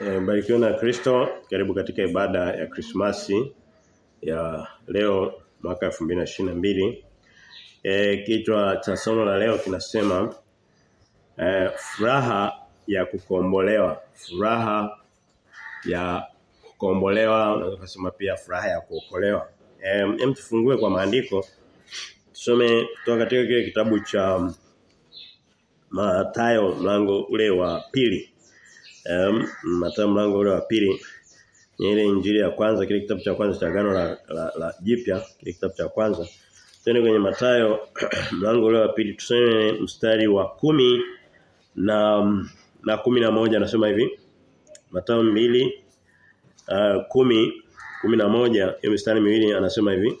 E, na Kristo. Karibu katika ibada ya Krismasi ya leo mwaka 2022. Eh kichwa cha somo la leo kinasema e, furaha ya kukombolewa. Furaha ya kukombolewa, unaweza pia furaha ya kuokolewa. Eh hem tufungue kwa maandiko. Tusome kutoka katika kile kitabu cha Mathayo mlango ule wa pili. Um, Mathayo mlango ule wa pili. Ni ile injili ya kwanza kile kitabu cha kwanza cha agano la, la, la jipya kile kitabu cha kwanza. Tena kwenye Mathayo mlango ule wa pili. Tuseme mstari wa kumi na na kumi na moja anasema hivi. Mathayo mbili uh, kumi kumi na moja hiyo mstari miwili anasema hivi.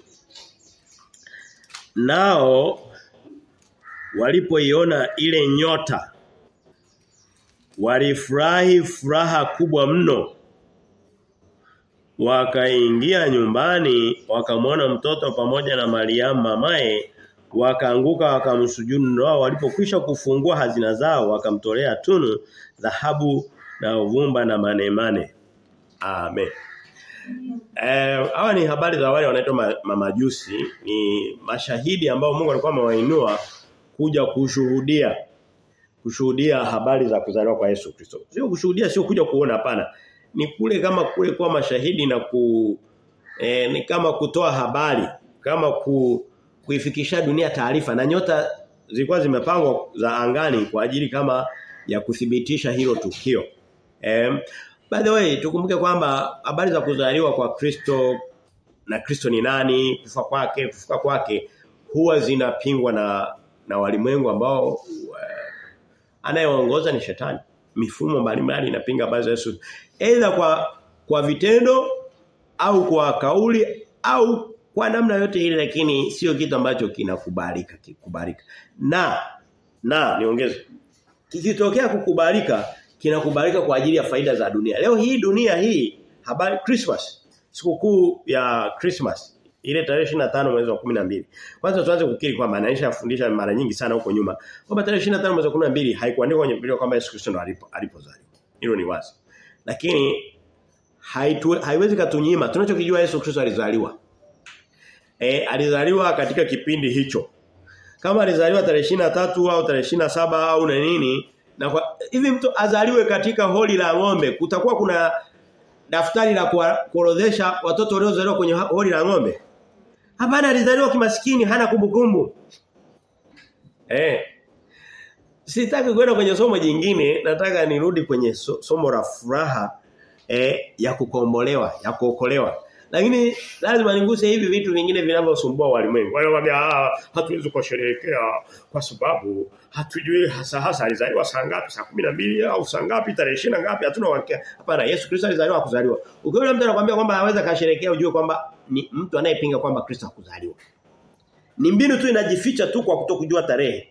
Nao walipoiona ile nyota walifurahi furaha kubwa mno. Wakaingia nyumbani wakamwona mtoto pamoja na Mariamu mamaye wakaanguka wakamsujudu. Nao walipokwisha kufungua hazina zao wakamtolea tunu dhahabu na uvumba na manemane. Amen. Eh hawa ni habari za wale wanaitwa mamajusi ni mashahidi ambao Mungu alikuwa amewainua kuja kushuhudia kushuhudia habari za kuzaliwa kwa Yesu Kristo. Sio kushuhudia sio kuja kuona hapana. Ni kule kama kule kwa mashahidi na ku e, ni kama kutoa habari, kama ku, kuifikisha dunia taarifa na nyota zilikuwa zimepangwa za angani kwa ajili kama ya kuthibitisha hilo tukio. Eh by the way tukumbuke kwamba habari za kuzaliwa kwa Kristo na Kristo ni nani, kufa kwake, kufuka kwake huwa zinapingwa na na walimwengu ambao anayeongoza ni shetani. Mifumo mbalimbali inapinga habari za Yesu. Aidha kwa kwa vitendo au kwa kauli au kwa namna yote ile lakini sio kitu ambacho kinakubalika kikubalika. Na na niongeze. Kikitokea kukubalika kinakubalika kwa ajili ya faida za dunia. Leo hii dunia hii habari Christmas sikukuu ya Christmas ile tarehe 25 mwezi wa 12. Kwanza tuanze kukiri kwamba anaisha kufundisha mara nyingi sana huko nyuma. Kwamba tarehe 25 mwezi wa 12 haikuandikwa kwenye Biblia kwamba Yesu Kristo ndo alipo alipozaliwa. Hilo ni wazi. Lakini haitu, haiwezi katunyima tunachokijua Yesu Kristo alizaliwa. E, alizaliwa katika kipindi hicho. Kama alizaliwa tarehe 23 au tarehe 27 au na nini na kwa, hivi mtu azaliwe katika holi la ng'ombe kutakuwa kuna daftari la kuorodhesha watoto waliozaliwa kwenye holi la ng'ombe Hapana alizaliwa kimaskini hana kumbukumbu. Eh. Sitaki kwenda kwenye somo jingine, nataka nirudi kwenye so, somo la furaha eh, ya kukombolewa, ya kuokolewa. Lakini lazima niguse hivi vitu vingine vinavyosumbua walimwengu. Wale wanaambia ah hatuwezi kusherehekea kwa sababu hatujui hasa hasa alizaliwa saa ngapi, saa 12 au saa ngapi, tarehe 20 ngapi, hatuna uhakika. Hapana, Yesu Kristo alizaliwa kuzaliwa. Ukiona mtu anakuambia kwamba hawezi kasherehekea ujue kwamba ni mtu anayepinga kwamba Kristo hakuzaliwa. Ni mbinu tu inajificha tu kwa kutokujua tarehe.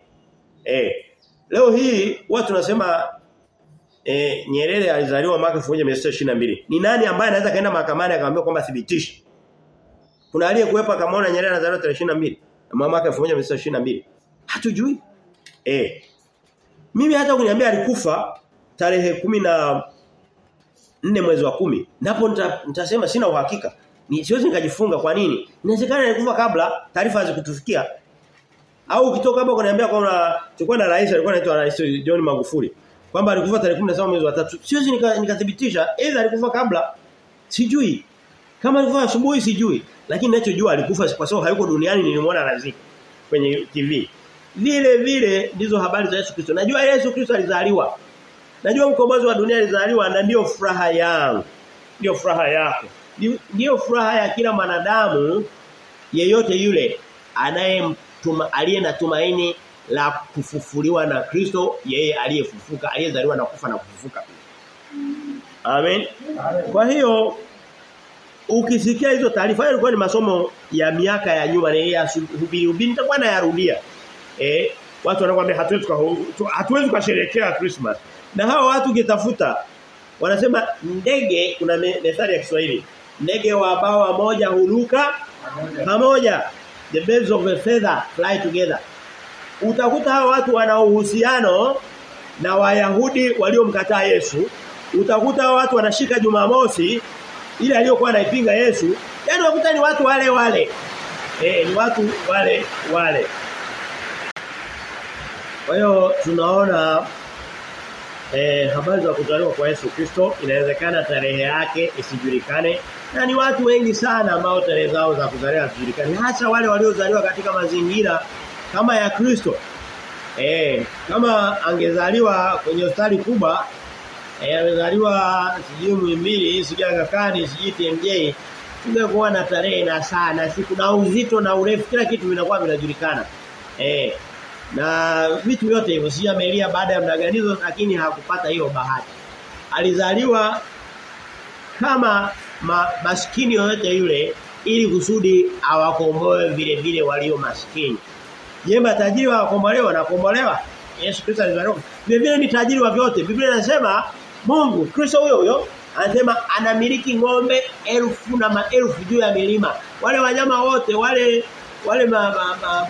Eh. Leo hii watu tunasema eh Nyerere alizaliwa mwaka 1922. Ni nani ambaye anaweza kaenda mahakamani akamwambia kwamba thibitisha? Kuna aliyekuwepo akamwona Nyerere anazaliwa tarehe 22 mwaka 1922. Hatujui. Eh. Mimi hata kuniambia alikufa tarehe kumi na nne mwezi wa kumi Napo nitasema sina uhakika. Ni siwezi nikajifunga kwa nini? Inawezekana alikufa kabla taarifa hazikutufikia. Au ukitoka hapo kuniambia kwamba tulikuwa na rais alikuwa anaitwa Rais John Magufuli kwamba alikufa tarehe 17 mwezi wa 3. Siwezi nikathibitisha nika aidha alikufa kabla sijui. Kama alikufa asubuhi sijui. Lakini ninachojua alikufa kwa sababu hayuko duniani nilimwona anazika kwenye TV. Vile vile ndizo habari za Yesu Kristo. Najua Yesu Kristo alizaliwa. Najua mkombozi wa dunia alizaliwa na ndio furaha yangu. Ndio furaha yako. Ndio furaha ya kila mwanadamu yeyote yule anayemtuma aliye na tumaini la kufufuliwa na Kristo yeye aliyefufuka aliyezaliwa na kufa na kufufuka pia. Amen. Kwa hiyo ukisikia hizo taarifa hayo ilikuwa ni masomo ya miaka ya nyuma na ya hubiri hubiri nitakuwa nayarudia. Eh watu wanakuambia hatuwezi hatuwezi kusherehekea Christmas. Na hao watu kitafuta wanasema ndege kuna methali ya Kiswahili. Ndege wa bawa moja huruka pamoja. The birds of a feather fly together. Utakuta hawa watu wana uhusiano na Wayahudi waliomkataa Yesu. Utakuta hawa watu wanashika Jumamosi ile aliyokuwa anaipinga Yesu. Yani unakuta ni watu wale wale. Eh ni watu wale wale. Kwa hiyo tunaona eh habari za kuzaliwa kwa Yesu Kristo inawezekana tarehe yake isijulikane. Na ni watu wengi sana ambao tarehe zao za kuzaliwa hazijulikani. Hasa wale waliozaliwa katika mazingira kama ya Kristo. Eh kama angezaliwa kwenye hospitali kubwa eh angezaliwa sijui Muhimbili sijui Agakani sijui TMJ tungekuwa na tarehe na saa na siku na uzito na urefu kila kitu vinakuwa vinajulikana. Eh na vitu vyote hivyo si amelia baada ya mdaganizo lakini hakupata hiyo bahati. Alizaliwa kama ma, maskini yoyote yule ili kusudi awakomboe vile vile walio maskini je matajiri wakombolewa na kombolewa Yesu Kristo alizaliwa vile ni tajiri wa vyote Biblia inasema Mungu Kristo huyo huyo anasema anamiliki ng'ombe elfu na maelfu juu ya milima wale wanyama wote wale wale ma, ma, ma,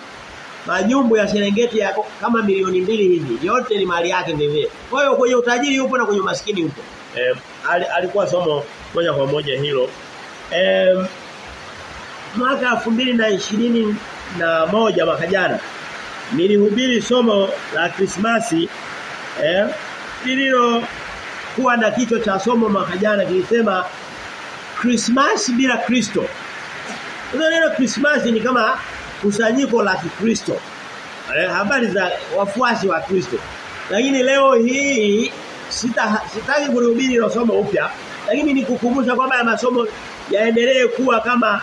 majumbu ya Serengeti yako kama milioni mbili hivi yote ni mali yake vivyo. Kwa hiyo kwenye utajiri upo na kwenye umaskini upo. Eh, al, alikuwa somo moja kwa moja hilo. Eh, mwaka 2020 na moja mwaka jana nilihubiri somo la Krismasi eh lililo kuwa na kichwa cha somo mwaka jana kilisema Christmas bila Kristo. Neno Christmas ni kama kusanyiko la Kikristo. Eh, habari za wafuasi wa Kristo. Lakini leo hii sita sitaki hilo somo upya, lakini nikukumbusha kwamba masomo yaendelee kuwa kama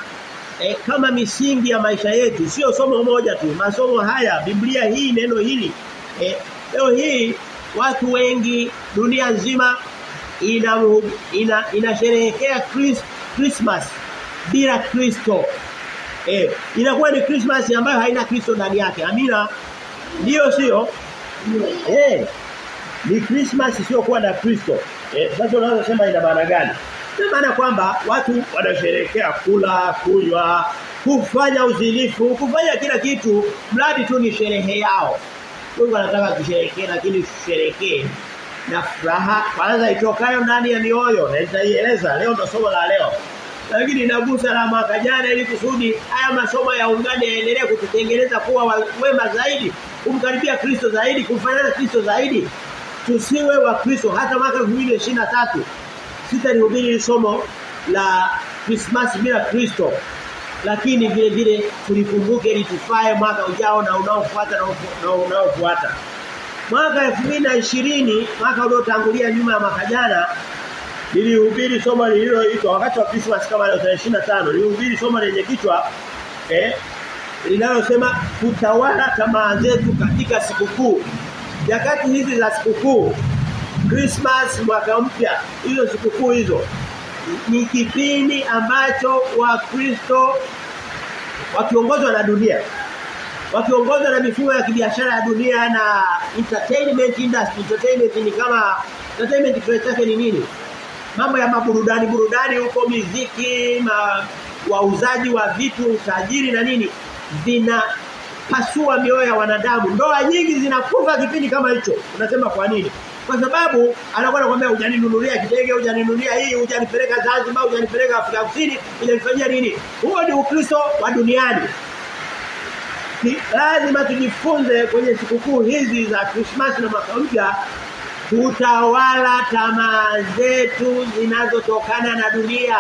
eh, kama misingi ya maisha yetu, sio somo moja tu. Masomo haya, Biblia hii neno hili e, leo hii watu wengi dunia nzima ina ina inasherehekea Christmas bila Kristo. Eh, inakuwa ni Christmas ambayo haina Kristo ndani yake. Amina. Ndio sio? Eh. Ni Christmas sio kuwa na Kristo. Eh, sasa unaweza sema ina maana gani? Ina maana kwamba watu wanasherehekea kula, kunywa, kufanya uzinifu, kufanya kila kitu, mradi tu ni sherehe yao. Mungu anataka tusherehekee lakini tusherehekee na furaha. Kwanza itokayo ndani ya mioyo nitaieleza leo ndo somo la leo. Lakini inagusa la mwaka jana ili kusudi haya masomo ya ungane yaendelee kututengeneza kuwa wema zaidi kumkaribia Kristo zaidi kumfanana Kristo zaidi. Tusiwe wa Kristo hata mwaka 2023 sitalihubiri somo la Christmas bila Kristo lakini vile vile tulikumbuke ili tufae mwaka ujao na unaofuata na unaofuata. Mwaka 2020 mwaka uliotangulia nyuma ya mwaka jana nilihubiri somo lililoitwa wakati wa Christmas kama leo tarehe 25 nilihubiri somo lenye kichwa eh linalosema kutawala tamaa zetu katika sikukuu. Jakati hizi za sikukuu Christmas mwaka mpya. Hizo sikukuu hizo. Ni kipindi ambacho wakristo wakiongozwa na dunia wakiongozwa na mifumo ya kibiashara ya dunia na entertainment industry. Entertainment ni kama entertainment tunataka ni nini? Mambo ya maburudani burudani huko miziki ma wauzaji wa vitu utajiri na nini vina pasua mioyo ya wanadamu. Ndoa nyingi zinakufa kipindi kama hicho. Unasema kwa nini kwa sababu anakuwa anakuambia hujaninunulia kitege hujaninunulia hii hujanipeleka Zanzibar hujanipeleka Afrika Kusini hujanifanyia nini huo ni ukristo wa duniani ni lazima tujifunze kwenye sikukuu hizi za Christmas na mwaka mpya kutawala tamaa zetu zinazotokana na dunia.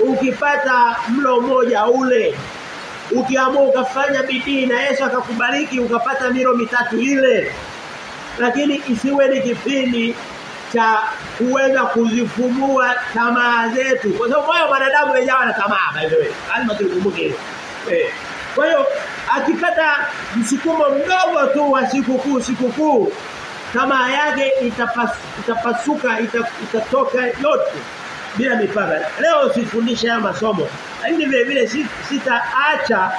Ukipata mlo mmoja ule, ukiamua ukafanya bidii na Yesu akakubariki ukapata milo mitatu ile. Lakini isiwe ni kipindi cha kuweza kuzifumua tamaa zetu. Kwa sababu moyo wanadamu wenyewe na tamaa by the way. Lazima tukumbuke hilo. Eh. Kwa hiyo akipata msukumo mdogo tu wa sikukuu sikukuu tamaa yake itapas, itapasuka ita, itatoka yote bila mipaka. Leo sifundisha haya masomo lakini vile vile sitaacha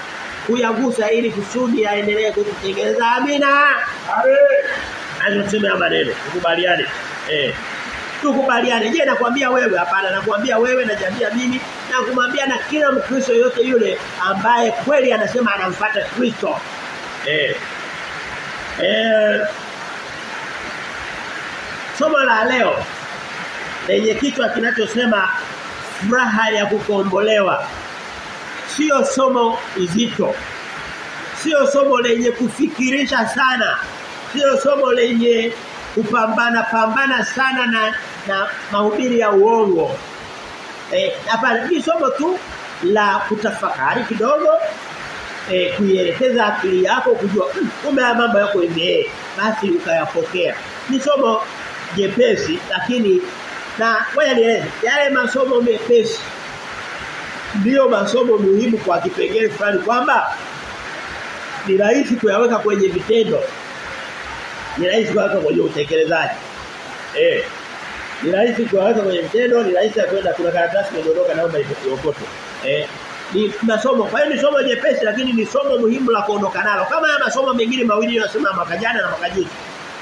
kuyagusa ili kusudi aendelee kututengeneza. Amina. Amen. Tuseme maneno, tukubaliane. Eh. Tukubaliane. Je, nakwambia wewe? Hapana, nakwambia wewe na jambia mimi na kumwambia na kila Mkristo yote yule ambaye kweli anasema anamfuata Kristo. Eh. Eh Somo la leo lenye kichwa kinachosema furaha ya kukombolewa. Sio somo izito Sio somo lenye kufikirisha sana. Sio somo lenye kupambana pambana sana na na mahubiri ya uongo. Eh hapa ni somo tu la kutafakari kidogo eh kuielekeza akili yako kujua kumbe haya mambo yako hivi basi ukayapokea. Ni somo jepesi lakini na ngoja yale masomo mepesi ndiyo masomo muhimu kwa kipengele fulani kwamba ni rahisi kuyaweka kwenye vitendo. Ni rahisi kuyaweka kwenye utekelezaji. Eh. Ni rahisi kuyaweka kwenye mtendo ni rahisi kwenda kuna karatasi inadondoka naomba iokote. Eh. Ni masomo, kwa hiyo ni somo jepesi lakini ni somo muhimu la kuondoka nalo. Kama ya masomo mengine mawili yanasema mwaka jana na mwaka juzi.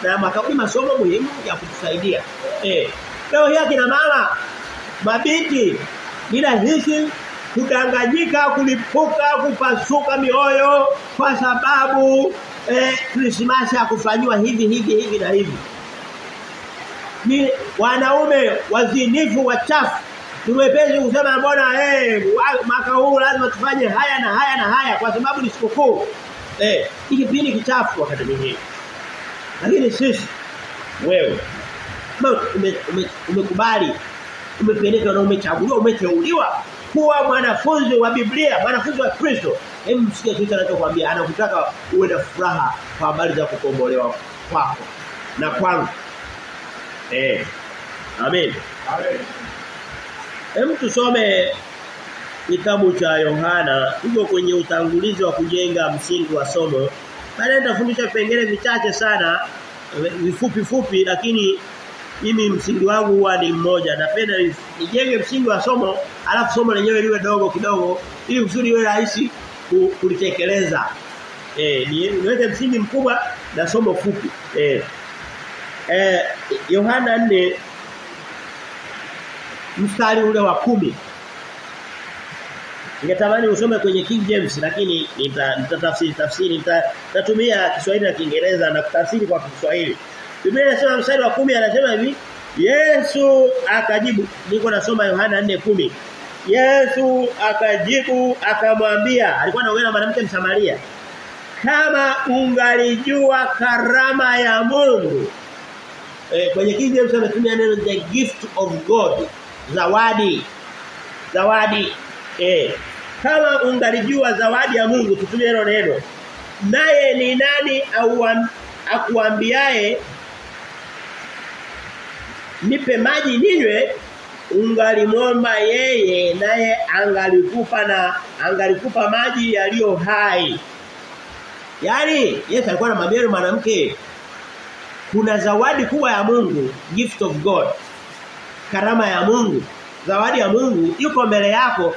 Na mwaka huu masomo muhimu ya kutusaidia. Eh. Leo hii kina mama mabinti ni rahisi kudanganyika, kulipuka, kupasuka mioyo kwa sababu eh Krismasi hakufanyiwa hivi hivi hivi na hivi. Ni wanaume wazinifu wachafu. Tumepezi kusema mbona eh mwaka huu lazima tufanye haya na haya na haya kwa sababu ni sikukuu. Eh, hiki kipindi kichafu wakati mwingine. Lakini sisi wewe umekubali ume, ume umependezwa na umechaguliwa umeteuliwa kuwa mwanafunzi wa Biblia mwanafunzi wa Kristo hebu msikie kitu anachokuambia anakutaka uwe na furaha kwa habari za kukombolewa kwako na kwangu. Eh amen. Amen. Hebu tusome kitabu cha Yohana. Huko kwenye utangulizi wa kujenga msingi wa somo. Baadaye nitafundisha vipengele vichache sana vifupi fupi lakini mimi msingi wangu huwa ni mmoja. Napenda nijenge msingi wa somo alafu somo lenyewe liwe dogo kidogo ili uzuri iwe rahisi kulitekeleza. Eh niweke msingi mkubwa na somo fupi. Eh eh Yohana 4 mstari ule wa kumi. Ningetamani usome kwenye King James lakini nitatafsiri nita tafsiri nitatumia Kiswahili na Kiingereza na kutafsiri kwa Kiswahili. Biblia inasema mstari wa kumi anasema hivi Yesu akajibu niko nasoma Yohana 4:10 Yesu akajibu akamwambia alikuwa anaongea na mwanamke Msamaria kama ungalijua karama ya Mungu e, kwenye King James ametumia neno the gift of God zawadi zawadi eh kama ungalijua zawadi ya Mungu tutumie hilo neno naye ni nani akuambiaye nipe maji ninywe ungalimwomba yeye naye angalikupa na angalikupa maji yaliyo hai Yaani Yesu alikuwa anamwambia yule mwanamke kuna zawadi kubwa ya Mungu, gift of God. Karama ya Mungu, zawadi ya Mungu yuko mbele yako,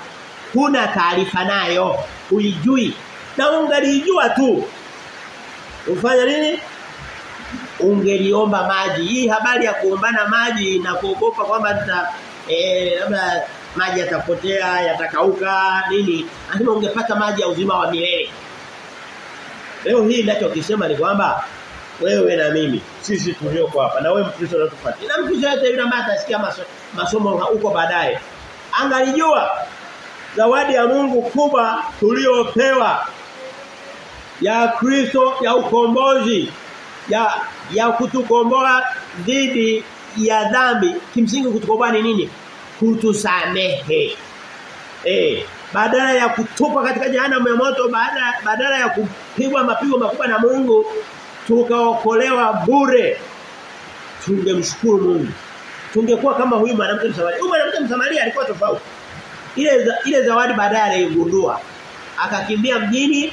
huna taarifa nayo, uijui. Na ungalijua tu. Ufanya nini? Ungeliomba maji. Hii habari ya kuombana maji na kuogopa kwamba eh labda maji yatapotea, yatakauka, nini? anasema ungepata maji ya uzima wa milele. Leo hii ninachokisema ni kwamba wewe na mimi sisi tulioko hapa na wewe Mkristo unatufuatia. Na Mkristo yote yule ambaye atasikia maso, masomo huko baadaye. Angalijua zawadi ya Mungu kubwa tuliopewa ya Kristo ya ukombozi ya ya kutukomboa dhidi ya dhambi. Kimsingi kutukomboa ni nini? Kutusamehe. Eh, badala ya kutupa katika jehanamu ya moto badala badala ya kupigwa mapigo makubwa na Mungu tukaokolewa bure tungemshukuru Mungu tungekuwa kama huyu mwanamke Msamaria huyu mwanamke Msamaria alikuwa tofauti ile za, ile zawadi baadaye aligundua akakimbia mjini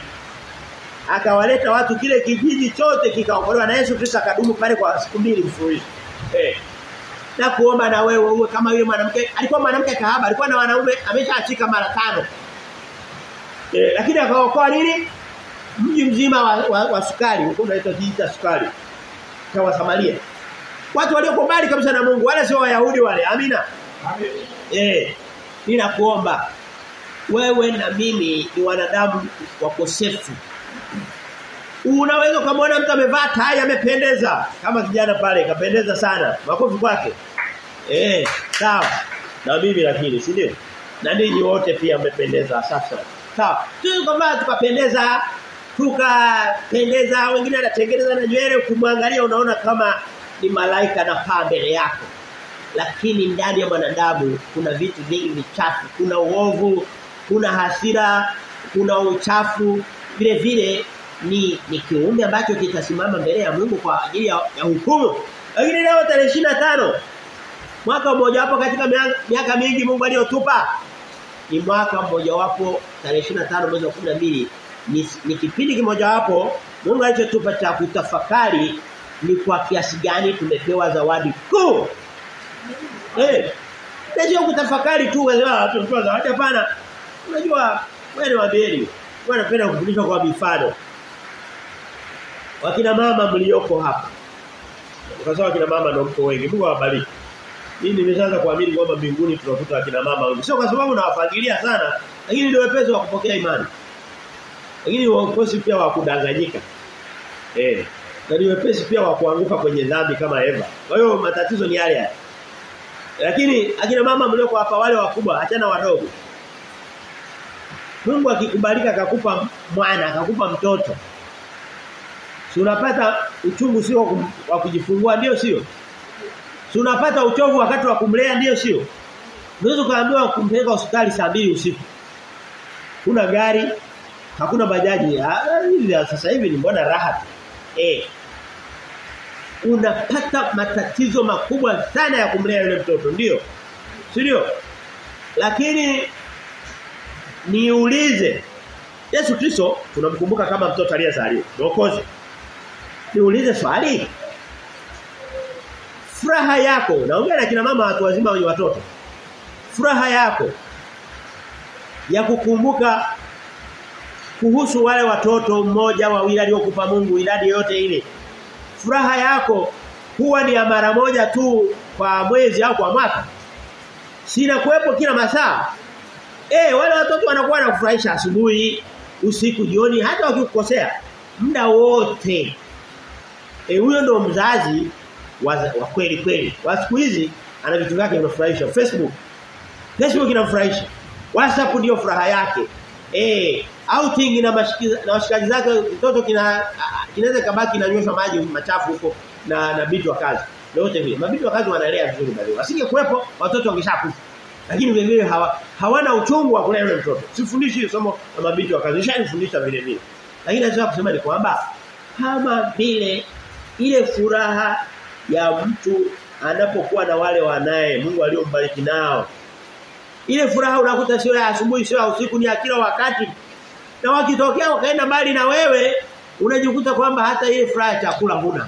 akawaleta watu kile kijiji chote kikaokolewa na Yesu Kristo akadumu pale kwa siku mbili mfululizo eh. Na kuomba na wewe uwe kama yule mwanamke. Alikuwa mwanamke kahaba alikuwa na wanaume ameshaachika mara tano. Eh, lakini akaokoa nini? Mji mzima wa, wa, wa sukari. Huko unaitwa jita sukari. Kwa Samaria. Watu walioko mbali kabisa na Mungu wala sio wayahudi wale. Amina. Amen. Eh. Ninakuomba wewe na mimi ni wanadamu wakosefu Unaweza kumwona mtu amevaa tai amependeza kama kijana pale kapendeza sana makofi kwake Eh, sawa. Na mimi lakini, si ndio? Na ninyi wote pia mmependeza sasa. Sawa. Tu kwamba tukapendeza tukapendeza wengine anatengeneza na nywele ukimwangalia unaona kama ni malaika na paa mbele yako. Lakini ndani ya mwanadamu kuna vitu vingi vichafu, kuna uovu, kuna hasira, kuna uchafu, vile vile ni ni kiumbe ambacho kitasimama mbele ya Mungu kwa ajili ya, ya hukumu. Lakini leo tarehe 25 mwaka mmoja wapo katika miaka mingi Mungu aliyotupa ni mwaka mmoja wapo tarehe 25 mwezi wa 12 ni, ni kipindi kimoja wapo Mungu alichotupa cha kutafakari ni kwa kiasi gani tumepewa zawadi kuu. Eh. Sio kutafakari tu wewe tumepewa zawadi hapana. Unajua wewe ni wabeli. Wewe unapenda kufundishwa kwa mifano. Wakina mama mlioko hapa. Sababu wakina mama ndio mko wengi. Mungu awabariki. Mimi nimeshaanza kuamini kwamba mbinguni tunakuta wakina mama wengi. Sio kwa sababu nawafadhilia sana, lakini ndio wepesi wa kupokea imani. Lakini wepesi pia wa kudanganyika. Eh. Na ni wepesi pia wa kuanguka kwenye dhambi kama Eva. Kwa hiyo matatizo ni yale yale. Lakini akina mama mlioko hapa wale wakubwa achana wadogo. Mungu akikubalika akakupa mwana, akakupa mtoto. Si unapata uchungu sio wa kujifungua ndio sio? Tunapata uchovu wakati wa kumlea ndio sio? Unaweza kaambiwa kumpeleka hospitali saa mbili usiku. Kuna gari, hakuna bajaji. Sasa hivi ni mbona raha. Eh. Unapata matatizo makubwa sana ya kumlea yule mtoto, ndio? Si ndio? Lakini niulize Yesu Kristo tunamkumbuka kama mtoto aliyezaliwa, mwokozi. Niulize swali. Furaha yako, naongea na kina mama watu wazima wenye watoto. Furaha yako ya kukumbuka kuhusu wale watoto mmoja wawili aliokupa Mungu idadi yote ile. Furaha yako huwa ni ya mara moja tu kwa mwezi au kwa mwaka. Sina kuwepo kila masaa. Eh wale watoto wanakuwa na kufurahisha asubuhi, usiku, jioni hata wakikukosea muda wote. Eh huyo ndo mzazi wa, wa kweli kweli. Wa siku hizi ana vitu vyake vinafurahisha. Facebook. Facebook inamfurahisha. WhatsApp ndio furaha yake. Eh outing na mashikaji na washikaji zake mtoto kina kinaweza kabaki inanyweshwa maji machafu huko na na bitu wa kazi. Yote vile. Mabitu wa kazi wanalea vizuri bali. Wasinge kuwepo watoto wangeshakufa. Lakini vile vile hawa, hawana uchungu wa kulea yule mtoto. Sifundishi somo la mabitu wa kazi. Nishanifundisha vile vile. Lakini nataka kusema ni kwamba kama vile ile furaha ya mtu anapokuwa na wale wanaye Mungu aliyombariki nao. Ile furaha unakuta sio ya asubuhi sio ya usiku ni ya kila wakati. Na wakitokea wakaenda mbali na wewe unajikuta kwamba hata ile furaha chakula huna.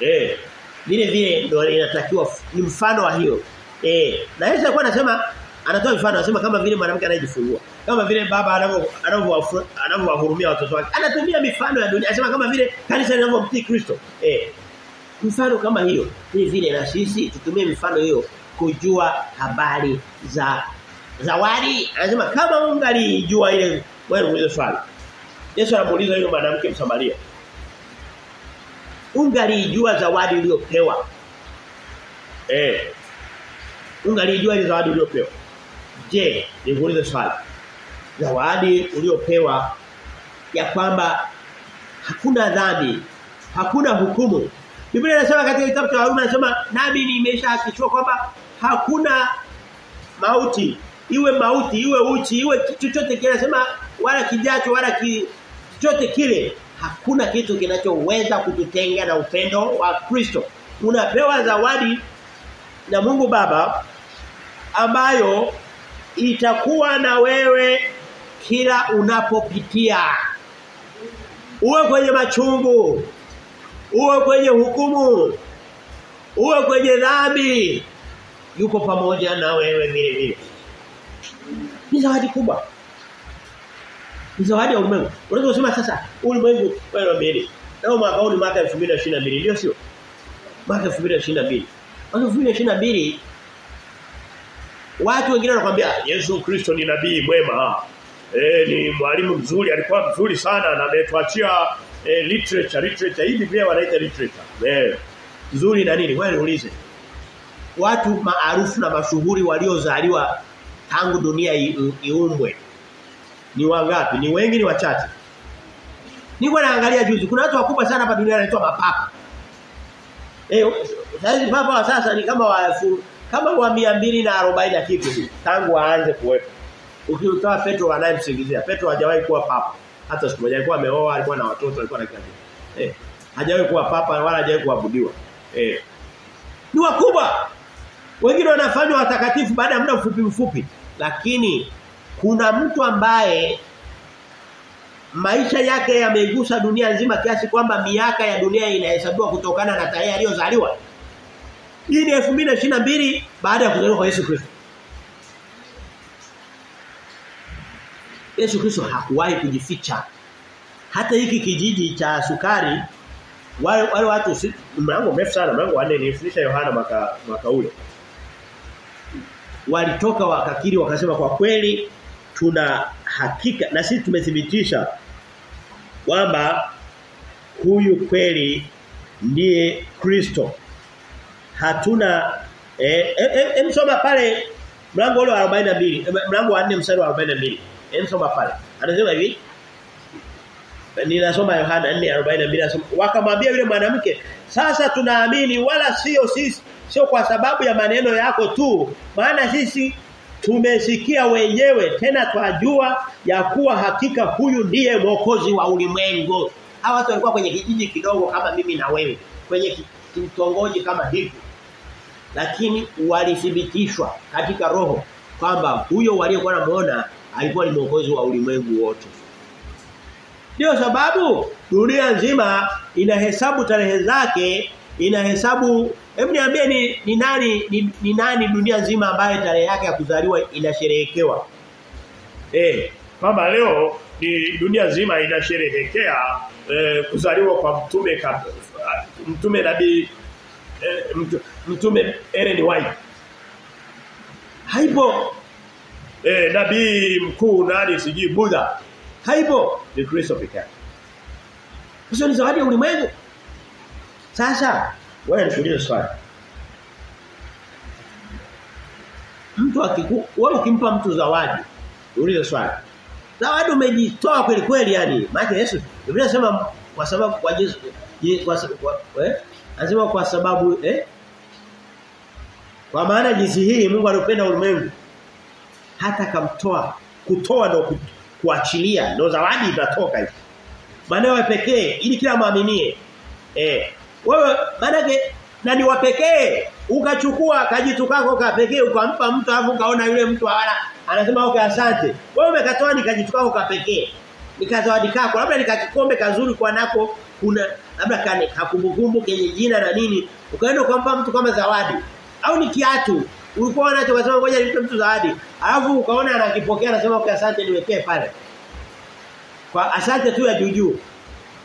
Eh, vile vile ndio inatakiwa ni mfano wa hiyo. Eh, na Yesu nasema anatoa mfano anasema kama vile mwanamke anayejifungua. Kama vile baba anavyo anavyowahurumia watoto wake. Anatumia mifano ya dunia. Anasema kama vile kanisa linavyomtii Kristo. Eh. Mfano kama hiyo. Vile vile na sisi tutumie mifano hiyo kujua habari za zawadi. Anasema kama ungalijua ile wewe ulizo swali. Yesu anamuuliza yule mwanamke Msamaria. Ungalijua zawadi uliyopewa. Eh. Ungalijua ile zawadi uliyopewa. Je, nikuulize swali. Zawadi uliopewa ya kwamba hakuna dhambi, hakuna hukumu. Biblia inasema katika kitabu cha Warumi inasema nami nimeshahakikishwa kwamba hakuna mauti, iwe mauti, iwe uchi, iwe chochote kile anasema wala kijacho wala chochote kile hakuna kitu kinachoweza kututenga na upendo wa Kristo. Unapewa zawadi na Mungu Baba ambayo itakuwa na wewe kila unapopitia. Uwe kwenye machungu, uwe kwenye hukumu, uwe kwenye dhambi, yuko pamoja na wewe vile vile. Ni zawadi kubwa. Ni zawadi ya ulimwengu. Unaweza kusema sasa ulimwengu wewe mbele. Leo mwaka huu ni mwaka 2022 ndio sio? Mwaka 2022. Mwaka 2022 Watu wengine wanakuambia Yesu Kristo ni nabii mwema. Eh ni mwalimu mzuri, alikuwa mzuri sana na ametuachia eh, literature, literature hii Biblia wanaita literature. Eh. nzuri na nini? Wewe niulize. Watu maarufu na mashuhuri waliozaliwa tangu dunia iumbwe ni wangapi? Ni wengi ni wachache? Niko naangalia juzi kuna watu wakubwa sana hapa duniani wanaitwa mapapa. Eh sasa papa wa sasa ni kama wa kama wa 240 na kitu tangu aanze kuwepo. Ukiutoa Petro anayemsingizia. Petro hajawahi kuwa papa. Hata siku moja alikuwa ameoa, alikuwa na watoto, alikuwa na kitu. Eh hajawahi kuwa papa wala hajawahi kuabudiwa. Eh ni wakubwa. Wengine wanafanywa watakatifu baada ya muda mfupi mfupi. Lakini kuna mtu ambaye maisha yake yameigusa dunia nzima kiasi kwamba miaka ya dunia inahesabiwa kutokana na tarehe aliyozaliwa. Hii ni 2022 baada ya kuzaliwa kwa Yesu Kristo. Yesu Kristo hakuwahi kujificha. Hata hiki kijiji cha sukari wale wale watu mlango mrefu sana mlango wa 4 nilifundisha Yohana mwaka mwaka ule. Walitoka wakakiri wakasema kwa kweli tuna hakika na sisi tumethibitisha kwamba huyu kweli ndiye Kristo. Hatuna eh eh, eh soma pale mlango ule wa 42 mlango wa 4 mstari wa 42. Eh soma pale. Anasema hivi Ninasoma Yohana 4:42 anasema wakamwambia yule mwanamke sasa tunaamini wala sio sisi sio kwa sababu ya maneno yako tu maana sisi tumesikia wenyewe tena twajua ya kuwa hakika huyu ndiye mwokozi wa ulimwengu. Hawa watu walikuwa kwenye kijiji kidogo kama mimi na wewe, kwenye kitongoji kama hivi. Lakini walithibitishwa katika roho kwamba huyo waliyekuwa namuona alikuwa ni mwokozi wa ulimwengu wote. Ndio sababu dunia nzima inahesabu tarehe zake, inahesabu Hebu niambie ni, ni nani ni, ni nani dunia nzima ambaye tarehe yake ya kuzaliwa inasherehekewa? Eh, kwamba leo ni dunia nzima inasherehekea eh, kuzaliwa kwa mtume ka, mtume nabii eh, Ellen White. Haipo eh, nabii mkuu nani sijui Buddha. Haipo ni Kristo pekee yake. Hizo ni zawadi ya ulimwengu. Sasa wewe nikuulize swali. Mtu akiku wewe ukimpa mtu zawadi, uulize swali. Zawadi umejitoa kweli kweli yani. Maana Yesu Biblia inasema kwa sababu kwa Yesu kwa, kwa eh? Anasema kwa sababu eh? Kwa maana jinsi hii Mungu alipenda ulimwengu. Hata kamtoa kutoa ndo ku, kuachilia ndo zawadi itatoka hivi. Maana pekee ili kila muaminie eh wewe maanake na ni wapekee ukachukua kajitu kako ka pekee ukampa mtu alafu kaona yule mtu hawala anasema okay asante. Wewe umekatoa ni kajitu kako ka pekee. Nikazawadi kako labda nikakikombe kazuri kwa nako kuna labda kane kakumbukumbu kenye jina na nini. Ukaenda ukampa mtu kama zawadi au ni kiatu ulikuwa unacho kasema ngoja nimpe mtu zawadi alafu ukaona anakipokea anasema okay asante niwekee pale kwa asante tu ya juju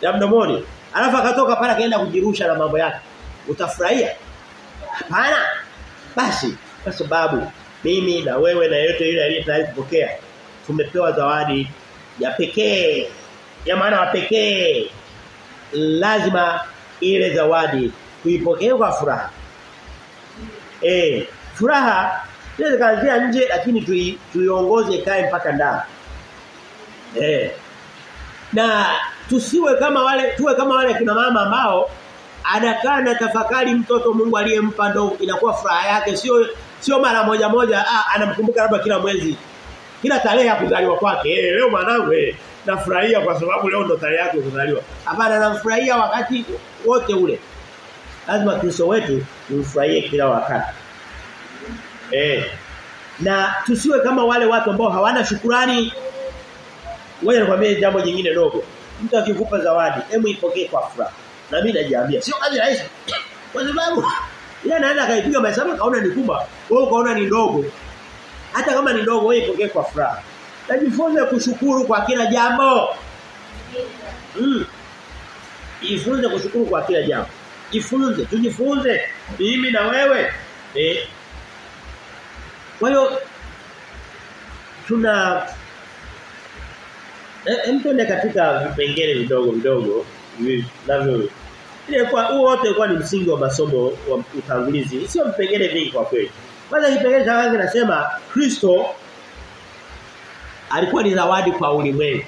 ya mdomoni Alafu akatoka pale akaenda kujirusha na mambo yake. Utafurahia? Hapana. Basi kwa sababu mimi na wewe na yote yule aliyetaka kupokea tumepewa zawadi ya pekee. Ya maana pekee. Lazima ile zawadi tuipokee kwa furaha. Eh, furaha inaweza kaanzia nje lakini tui, tuiongoze kae mpaka ndani. Eh. Na tusiwe kama wale tuwe kama wale kina mama ambao anakaa na tafakari mtoto Mungu aliyempa ndo inakuwa furaha yake. Sio sio mara moja moja ah, anamkumbuka labda kila mwezi. Kila tarehe ya kuzaliwa kwake. Eh leo mwanangu eh nafurahia kwa sababu leo ndo tarehe yake kuzaliwa. Hapana nafurahia wakati wote ule lazima Kristo wetu tumfurahie kila wakati eh na tusiwe kama wale watu ambao hawana shukurani Ngoja nikwambie jambo jingine dogo. Mtu akikupa zawadi, hebu ipokee kwa furaha. Na mimi najiambia, sio kazi rahisi. Kwa sababu yeye anaenda akaipiga mahesabu kaona ni kubwa, wewe ukaona ni ndogo. Hata kama ni ndogo wewe ipokee kwa furaha. Najifunze kushukuru kwa kila jambo. Mm. Jifunze kushukuru kwa kila jambo. Jifunze, tujifunze mimi na wewe. Eh. Kwa hiyo tuna mtu tuende katika vipengele vidogo vidogo vinavyo Ile kwa huo wote ulikuwa ni msingi wa masomo wa utangulizi. Sio vipengele vingi kwa kweli. Kwanza kipengele cha kwanza nasema Kristo alikuwa ni zawadi kwa ulimwengu.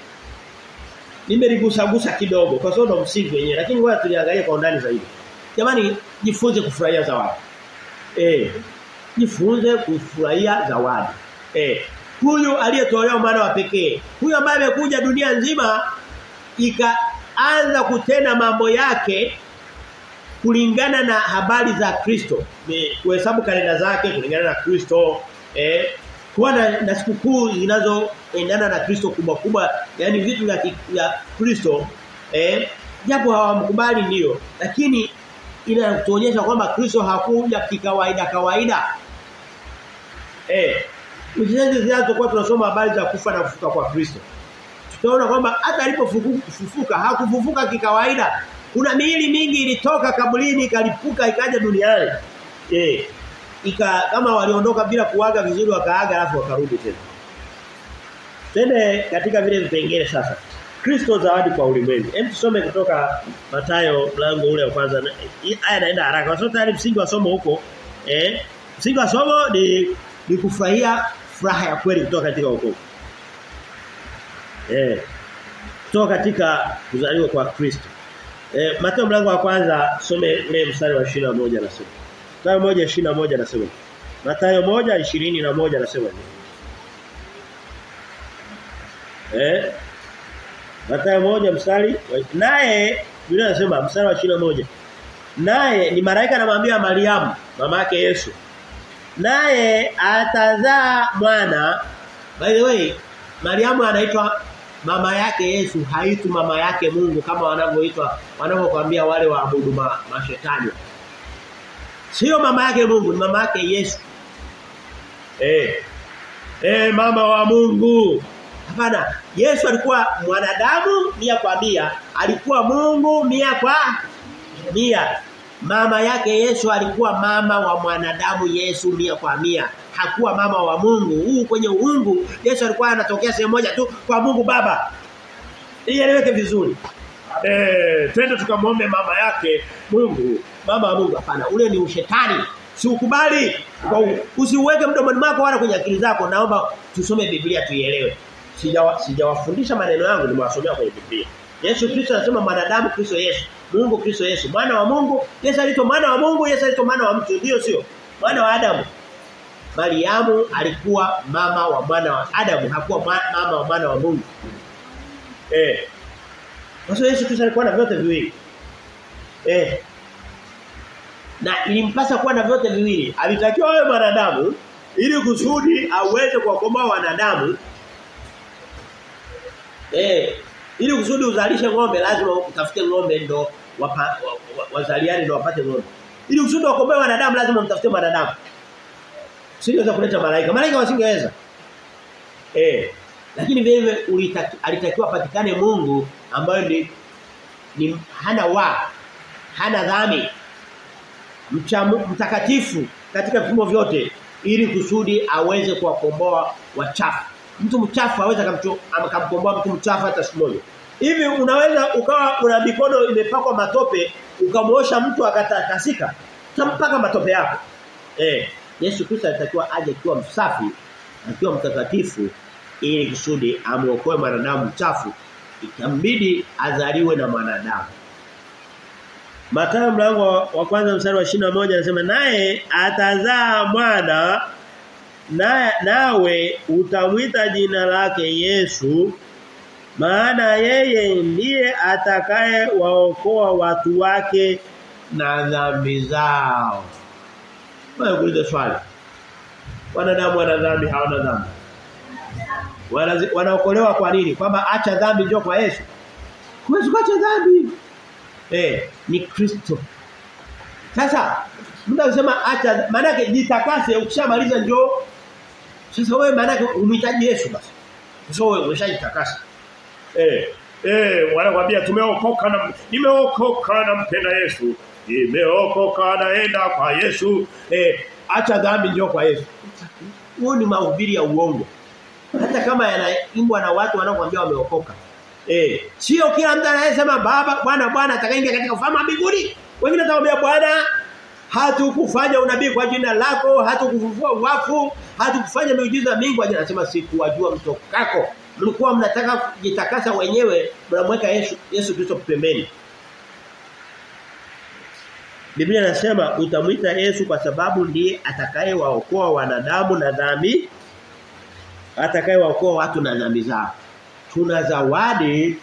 Nimeligusagusa kidogo kwa sababu ndo msingi wenyewe lakini ngoja tuliangalia kwa undani zaidi. Jamani jifunze kufurahia zawadi. Eh. Jifunze kufurahia zawadi. Eh. Huyu aliyetolewa mwana wa pekee. Huyu ambaye amekuja dunia nzima ikaanza kutenda mambo yake kulingana na habari za Kristo. Kuhesabu kalenda zake kulingana na Kristo. Eh, kuwa na, na sikukuu zinazoendana na Kristo kubwa kubwa, yani vitu vya Kristo eh japo hawamkubali ndio, lakini inatuonyesha kwamba Kristo hakuja kikawaida kawaida. Eh Mchezaji zinazo kwa tunasoma habari za kufa na kufuka kwa Kristo. Tutaona kwamba hata alipofufuka hakufufuka kikawaida. Kuna miili mingi ilitoka kaburini ikalipuka ikaja duniani. Eh. Ika kama waliondoka bila kuaga vizuri wakaaga alafu wakarudi tena. Tende katika vile vipengele sasa. Kristo zawadi kwa ulimwengu. Hem tusome kutoka Mathayo mlango ule wa kwanza. Haya naenda haraka. Kwa sababu tayari msingi wa somo huko eh msingi wa somo ni ni kufurahia furaha ya kweli kutoka katika wokovu. Eh. Kutoka katika kuzaliwa kwa Kristo. Eh Mathayo mlango wa kwanza some ule mstari wa 21 nasema. Mathayo 1:21 nasema. Mathayo 1:21 nasema. Eh Mathayo moja mstari naye Biblia inasema mstari wa 21. Naye ni malaika anamwambia Mariamu mama yake Yesu. Naye atazaa mwana. By the way, Mariamu anaitwa mama yake Yesu, haitu mama yake Mungu kama wanavyoitwa wanavyokuambia wale waabudu ma, mashetani. Sio mama yake Mungu, ni mama yake Yesu. Eh. Eh mama wa Mungu. Hapana, Yesu alikuwa mwanadamu mia kwa mia, alikuwa Mungu mia kwa mia. Mama yake Yesu alikuwa mama wa mwanadamu Yesu mia kwa mia. Hakuwa mama wa Mungu. Huu kwenye uungu Yesu alikuwa anatokea sehemu moja tu kwa Mungu Baba. Ieleweke vizuri. Eh, twende tukamwombe mama yake Mungu, mama wa Mungu hapana. Ule ni ushetani. Siukubali. Usiuweke mdomoni mwako wala kwenye akili zako. Naomba tusome Biblia tuielewe. Sijawa sijawafundisha maneno yangu nimewasomea kwenye Biblia. Yesu Kristo anasema mwanadamu Kristo Yesu. Mungu Kristo Yesu. Mwana wa Mungu, Yesu aliitwa mwana wa Mungu, Yesu aliitwa mwana wa mtu, ndio sio? Mwana wa Adamu. Mariamu alikuwa mama wa mwana wa Adamu, hakuwa mama wa mwana wa Mungu. Eh. Sababu Yesu Kristo alikuwa na vyote viwili. Eh. Na ilimpasa kuwa na vyote viwili. Alitakiwa awe mwanadamu ili kusudi aweze kuwakomboa wanadamu. Eh, ili kusudi uzalishe ng'ombe lazima utafute ng'ombe ndo wazaliane wa, wa, ndo wapate ng'ombe. Ili kusudi wakomboe wanadamu lazima mtafute wanadamu. Singeweza kuleta malaika. Malaika wasingeweza. Eh. Lakini vile alitakiwa patikane Mungu ambaye ni, ni hana wa hana dhami mchamu, mtakatifu katika vipimo vyote ili kusudi aweze kuwakomboa wachafu. Mtu mchafu aweza akamkomboa mtu mchafu hata siku moja. Hivi unaweza ukawa una mikono imepakwa matope ukamwosha mtu akatakasika. tampaka matope yako. Eh, Yesu Kristo alitakiwa aje akiwa msafi, akiwa mtakatifu ili kusudi amuokoe mwanadamu mchafu. Ikambidi azaliwe na mwanadamu. Mathayo mlango wa kwanza mstari wa 21 anasema naye atazaa mwana na nawe utamwita jina lake Yesu maana yeye ndiye atakaye waokoa watu wake na dhambi zao. Wewe kuuliza swali. Wanadamu wana dhambi hawana dhambi. Wanaokolewa kwa nini? Kwamba acha dhambi njoo kwa Yesu. Huwezi kuacha dhambi. Eh, ni Kristo. Sasa mtu anasema acha maana yake jitakase ukishamaliza njoo. Sasa wewe maana yake umhitaji Yesu basi. Sasa wewe umeshajitakasa. Eh, eh wanakuambia tumeokoka na nimeokoka na mpenda Yesu. Nimeokoka naenda kwa Yesu. Eh, acha dhambi njoo kwa Yesu. Huo ni mahubiri ya uongo. Hata kama yanaimbwa na watu wanaokuambia wameokoka. Eh, sio kila mtu anayesema baba bwana bwana atakaingia katika ufalme wa mbinguni. Wengine atakwambia bwana hatukufanya unabii kwa jina lako, hatukufufua wafu, hatukufanya miujiza mingi aje anasema sikuwajua mtokako. Mlikuwa mnataka kujitakasa wenyewe, mnamweka Yesu Yesu Kristo pembeni. Biblia inasema utamwita Yesu kwa sababu ndiye atakayewaokoa wanadamu na dhambi atakayewaokoa watu na dhambi zao. Tuna zawadi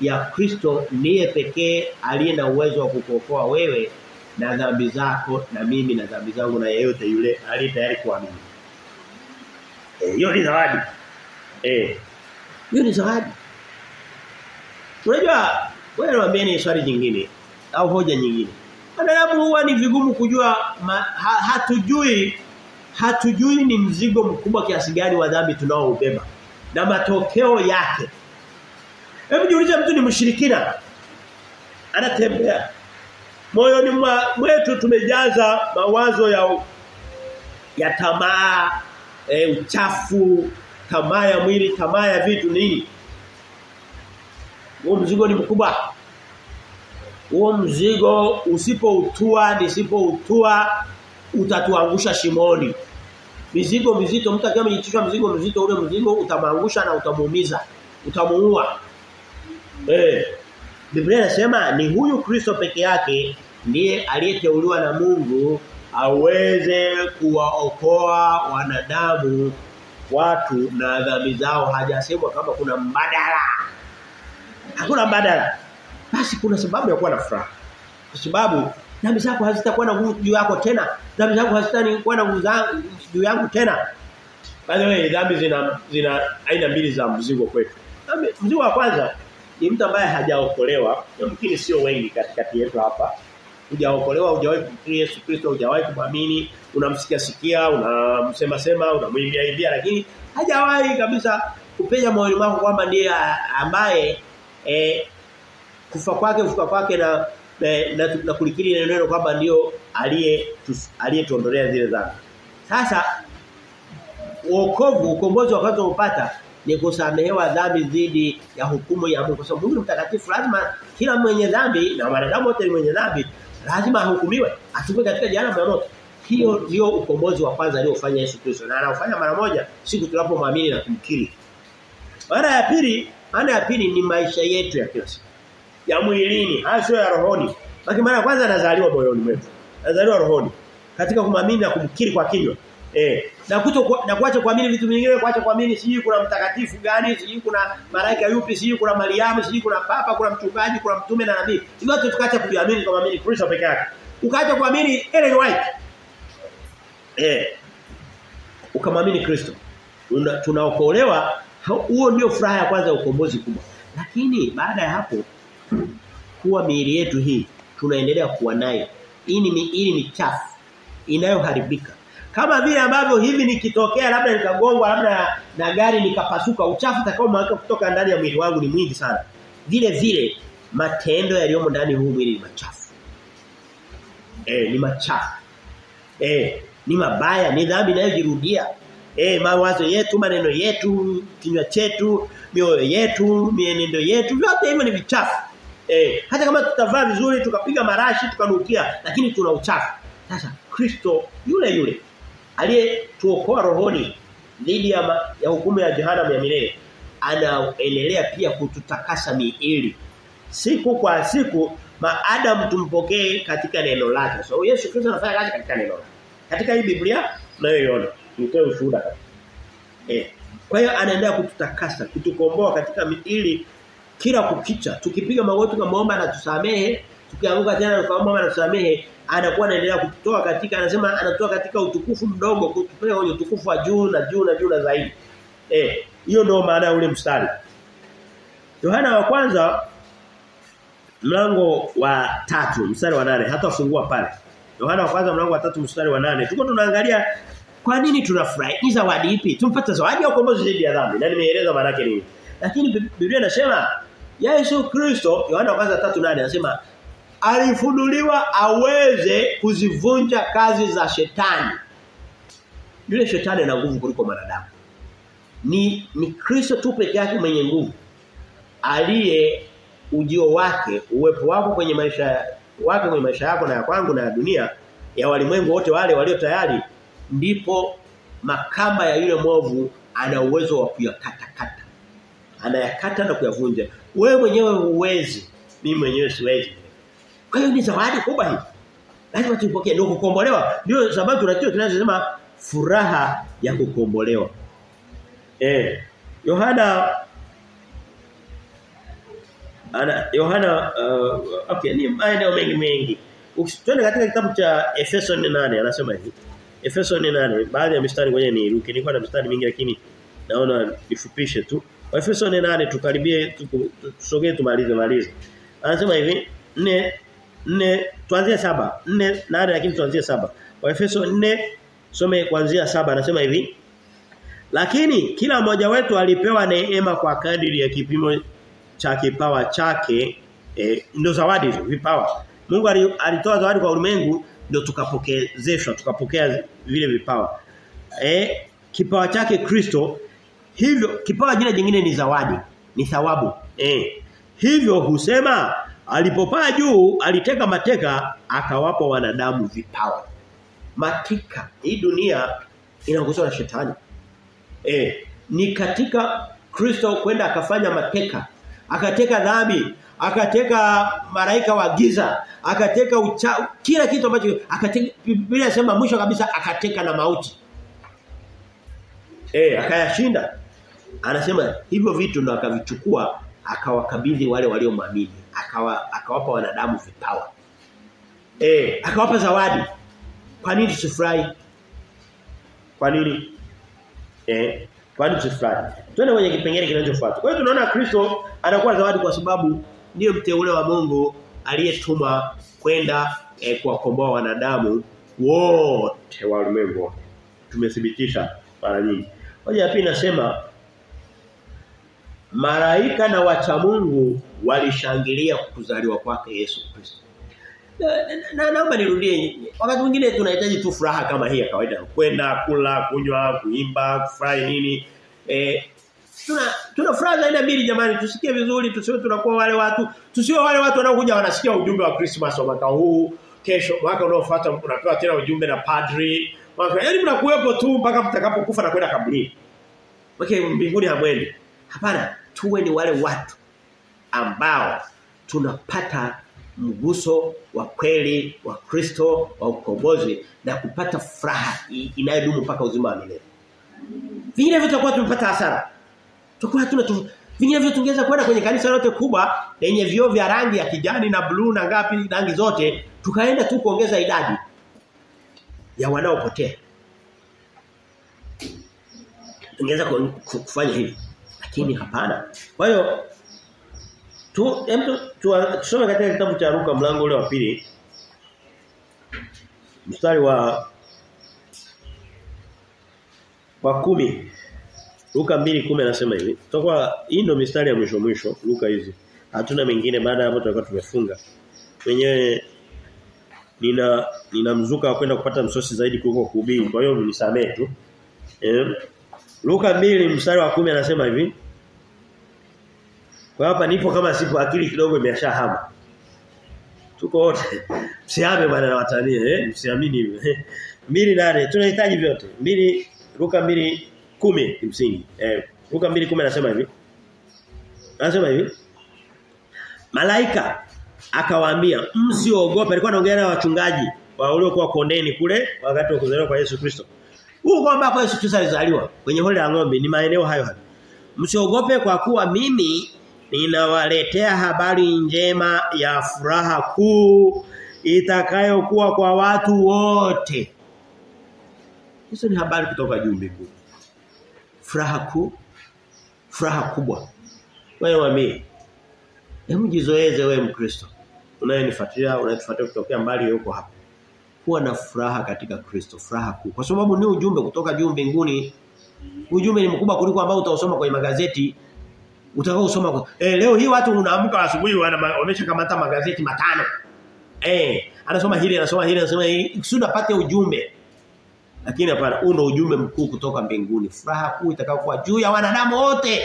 ya Kristo ndiye pekee aliye na uwezo wa kukuokoa wewe na dhambi zako na mimi na dhambi zangu na yeyote yule aliye tayari kuamini. Eh, hiyo ni zawadi. Eh. Hiyo ni zawadi. Unajua wewe niambie ni swali jingine au hoja nyingine. Wanadamu huwa ni vigumu kujua ma, ha, hatujui hatujui ni mzigo mkubwa kiasi gani wa dhambi tunaoubeba na matokeo yake. Hebu jiulize mtu ni mshirikina anatembea moyoni mwetu tumejaza mawazo ya ya tamaa e, uchafu tamaa ya mwili tamaa ya vitu nini huo mzigo ni mkubwa. Huo mzigo usipoutua nisipoutua utatuangusha shimoni. Mizigo mizito mtu akiwa amejitisha mzigo mzito ule mzigo utamangusha na utamuumiza utamuua. Eh Biblia inasema ni huyu Kristo peke yake ndiye aliyeteuliwa na Mungu aweze kuwaokoa wanadamu watu na dhambi zao hajasemwa kama kuna mbadala. Hakuna mbadala. Basi kuna sababu ya kuwa na furaha. Kwa sababu dhambi zako hazitakuwa na nguvu juu yako tena. Dhambi zako hazitakuwa na nguvu juu yangu tena. By the way, dhambi zina zina aina mbili za mzigo kwetu. Mzigo wa kwanza ni mtu ambaye hajaokolewa, yamkini sio wengi katikati yetu hapa. Hujaokolewa, hujawahi kumkiri Yesu Kristo, hujawahi kumwamini, unamsikia sikia, unamsema sema, unamwimbia imbia lakini hajawahi kabisa kupenya moyoni mwako kwamba ndiye ambaye e, kufa kwake kufa kwake na na, na, na kulikiri neno kwamba ndio aliye aliyetuondolea zile dhambi. Sasa wokovu ukombozi wakati upata ni kusamehewa dhambi dhidi ya hukumu ya Mungu. Kwa sababu Mungu mtakatifu lazima kila mwenye dhambi na wanadamu wote ni mwenye dhambi lazima ahukumiwe, atupwe katika jehanamu ya moto. Hiyo ndio ukombozi wa kwanza aliofanya Yesu Kristo. Na anaofanya mara moja siku tunapomwamini na kumkiri. Mara ya pili, maana ya pili ni maisha yetu ya kila siku. Ya mwilini, sio ya rohoni. lakini mara ya kwanza anazaliwa moyoni mwetu. Anazaliwa rohoni. Katika kumwamini na kumkiri kwa kinywa. Eh, na kuto na kuacha kuamini vitu vingine, kuacha kuamini sijui kuna mtakatifu gani, sijui kuna malaika yupi, sijui kuna Mariamu, sijui kuna papa, kuna mchungaji, kuna mtume na nabii. Hivyo watu tukaacha kuamini kwa kuamini Kristo peke yake. Ukaacha kuamini Ellen White. Eh. Ukamwamini Kristo. Tunaokolewa, huo ndio furaha ya kwanza ya ukombozi kubwa. Lakini baada ya hapo kuwa miili yetu hii tunaendelea kuwa nayo. Hii ni miili michafu inayoharibika kama vile ambavyo hivi nikitokea labda nikagongwa labda na, gari nikapasuka uchafu utakao mwaka kutoka ndani ya mwili wangu ni mwingi sana. Vile vile matendo yaliyomo ndani huu mwili ni machafu. Eh ni machafu. Eh ni mabaya ni dhambi inayojirudia. Eh mawazo yetu maneno yetu kinywa chetu mioyo yetu mienendo yetu vyote hivyo ni vichafu. Eh hata kama tutavaa vizuri tukapiga marashi tukanukia lakini tuna uchafu. Sasa Kristo yule yule aliyetuokoa rohoni dhidi ya, ya hukumu ya jehanamu ya milele anaendelea pia kututakasa miili. Siku kwa siku maadamu tumpokee katika neno lake. So Yesu Kristo anafanya kazi katika neno lake. Katika hii Biblia tunayoiona nitoe ushuhuda. Eh kwa hiyo anaendelea kututakasa kutukomboa katika miili kila kukicha. Tukipiga magoti tukamwomba na tusamehe. Tukianguka tena tukamwomba na tusamehe anakuwa anaendelea kutoa katika anasema anatoa katika utukufu mdogo kutupeleka kwenye utukufu wa juu na juu na juu na zaidi. Eh, hiyo ndio maana ya ule mstari. Yohana wa kwanza mlango wa tatu mstari wa nane hata fungua pale. Yohana wa kwanza mlango wa tatu mstari wa nane Tuko tunaangalia kwa nini tunafurahi? Ni zawadi ipi? Tumpata zawadi ya ukombozi dhidi ya dhambi. Na nimeeleza maana yake nini. Lakini Biblia inasema Yesu Kristo Yohana wa kwanza 3:8 anasema alifunuliwa aweze kuzivunja kazi za shetani. Yule shetani ana nguvu kuliko mwanadamu. Ni ni Kristo tu peke yake mwenye nguvu. aliye ujio wake uwepo wako kwenye maisha wake kwenye maisha yako na ya kwangu na ya dunia ya walimwengu wote wale walio tayari ndipo makamba ya yule mwovu ana uwezo wa kuyakata kata anayakata na kuyavunja wewe mwenyewe huwezi mimi mwenyewe siwezi kwa hiyo ni zawadi kubwa hii lazima tuipokee ndio kukombolewa ndio sababu tunajua tunasema furaha ya kukombolewa eh Yohana ana Yohana uh, okay ni maeneo mengi mengi Twende katika kitabu cha Efeso 8 anasema hivi. Efeso 8 baadhi ya mistari kwenye ni ruki nilikuwa na mistari mingi lakini naona nifupishe tu. Efeso 8 tukaribie tusogee tumalize malize. Anasema hivi 4 4 tuanzie 7 4 8 lakini tuanzie 7. Efeso 4 some kuanzia saba anasema hivi. Lakini kila mmoja wetu alipewa neema kwa kadiri ya kipimo cha kipawa chake eh, ndio zawadi vipawa Mungu alitoa zawadi kwa ulimwengu ndio tukapokezeshwa tukapokea vile vipawa. Eh kipawa chake Kristo hivyo kipawa jina jingine ni zawadi, ni thawabu. Eh hivyo husema alipopaa juu aliteka mateka akawapa wanadamu vipawa. Mateka hii dunia inaongozwa na shetani. Eh ni katika Kristo kwenda akafanya mateka akateka dhambi akateka maraika wa giza akateka ucha, kila kitu ambacho akateka Biblia inasema mwisho kabisa akateka na mauti eh akayashinda anasema hivyo vitu ndo akavichukua akawakabidhi wale waliomwamini akawa akawapa wanadamu vipawa. Eh akawapa zawadi. Kwa nini tusifurahi? Kwa nini? Eh kwa nini tusifurahi? Twende kwenye kipengele kinachofuata. Kwa hiyo tunaona Kristo anakuwa zawadi kwa sababu ndiyo mteule wa Mungu aliyetuma kwenda eh, kuwakomboa wanadamu wote wa ulimwengu. Tumethibitisha mara nyingi. Hoja ya pili nasema malaika na wacha Mungu walishangilia kuzaliwa kwake Yesu Kristo. Na, naomba na nirudie wakati mwingine tunahitaji tu furaha kama hii kawaida. Kwenda kula kunywa kuimba kufurahi nini. Eh tuna tuna furaha aina mbili jamani. Tusikie vizuri tusiwe tunakuwa wale watu tusiwe wale watu wanaokuja wanasikia ujumbe wa Christmas wa mwaka huu. Kesho mwaka unaofuata unapewa tena ujumbe na padri. Mwaka yaani mnakuwepo tu mpaka mtakapokufa na kwenda kaburini. Okay mbinguni hamwendi. Hapana tuwe ni wale watu ambao tunapata mguso wa kweli wa Kristo wa ukombozi na kupata furaha inayodumu mpaka uzima wa milele vingine tutakuwa tumepata hasara Tutakuwa hatuna tu vinginevyo tungeweza kwenda kwenye kanisa lote kubwa lenye vioo vya rangi ya kijani na bluu na ngapi rangi zote tukaenda tu kuongeza idadi ya wanaopotea. Tungeweza kufanya hivi. Lakini hapana. Kwa hiyo tu hem tusome katika kitabu cha Luka mlango ule wa pili mstari wa wa kumi Luka 2:10 anasema hivi. Tutakuwa hii ndio mistari ya mwisho mwisho Luka hizi. Hatuna mengine baada hapo tutakuwa tumefunga. Mwenyewe nina ninamzuka kwenda kupata msosi zaidi kuliko kuhubiri. Kwa hiyo mnisamee tu. Eh. Luka 2 mstari wa 10 anasema hivi. Kwa hapa nipo kama sipo akili kidogo imeshahama. Tuko wote. Msiame bwana na watania eh msiamini. Mbili nane tunahitaji vyote. Mbili Luka 2 kumi kimsingi. Eh Luka 2:10 anasema hivi. Anasema hivi. Malaika akawaambia msiogope alikuwa anaongea na wachungaji wa waliokuwa kondeni kule wakati wa kuzaliwa kwa Yesu Kristo. Huko ambako Yesu Kristo alizaliwa kwenye holi la ng'ombe ni maeneo hayo hayo. Msiogope kwa kuwa mimi ninawaletea habari njema ya furaha kuu itakayokuwa kwa watu wote. Hizo ni habari kutoka juu mbinguni. Furaha kuu, furaha kubwa. Wewe wami. Hebu jizoeze wewe Mkristo. Unayenifuatilia, unatufuatilia kutokea mbali yuko hapa. Kuwa na furaha katika Kristo, furaha kuu. Kwa sababu ni ujumbe kutoka juu mbinguni. Ujumbe ni mkubwa kuliko ambao utausoma kwenye magazeti. Utakao usoma kwa eh leo hii watu unaamka asubuhi wameshakamata magazeti matano. Eh anasoma hili anasoma hili anasoma hili kusudi apate ujumbe. Lakini hapana ndio ujumbe mkuu kutoka mbinguni. Furaha kuu itakayokuwa juu ya wanadamu wote.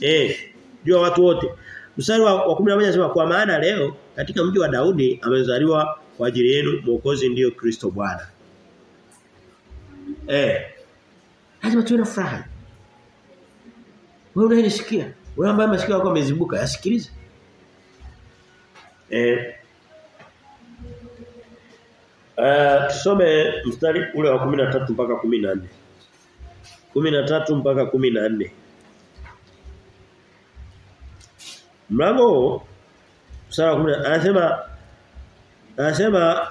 Eh juu ya watu wote. Mstari wa 11 anasema kwa maana leo katika mji wa Daudi amezaliwa kwa ajili yenu mwokozi ndio Kristo Bwana. Eh. Lazima tuwe na furaha. Wewe unanisikia? Wewe ambaye masikio yako yamezibuka, yasikilize. Eh. Uh, tusome mstari ule wa 13 mpaka 14. 13 mpaka 14. Mlango mstari wa 10 anasema anasema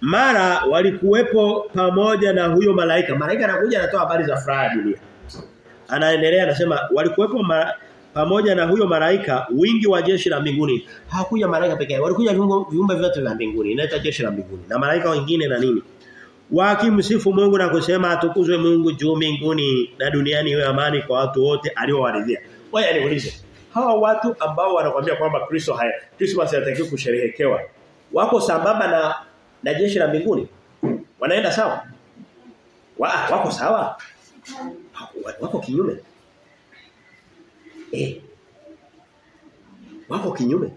mara walikuwepo pamoja na huyo malaika. Malaika anakuja anatoa habari za furaha dunia. Anaendelea anasema walikuwepo ma, pamoja na huyo malaika wingi wa jeshi la mbinguni. Hakuja malaika pekee, walikuja viumbe vyote vya mbinguni, inaitwa jeshi la mbinguni. Na malaika wengine na nini? Wakimsifu Mungu na kusema atukuzwe Mungu juu mbinguni na duniani iwe amani kwa watu wote aliowaridhia. Wewe niulize. Hawa watu ambao wanakuambia kwamba Kristo haya Christmas hayatakiwi kusherehekewa. Wako sambamba na na jeshi la mbinguni? Wanaenda sawa? Wa, wako sawa? Wako kinyume? Eh. Wako kinyume.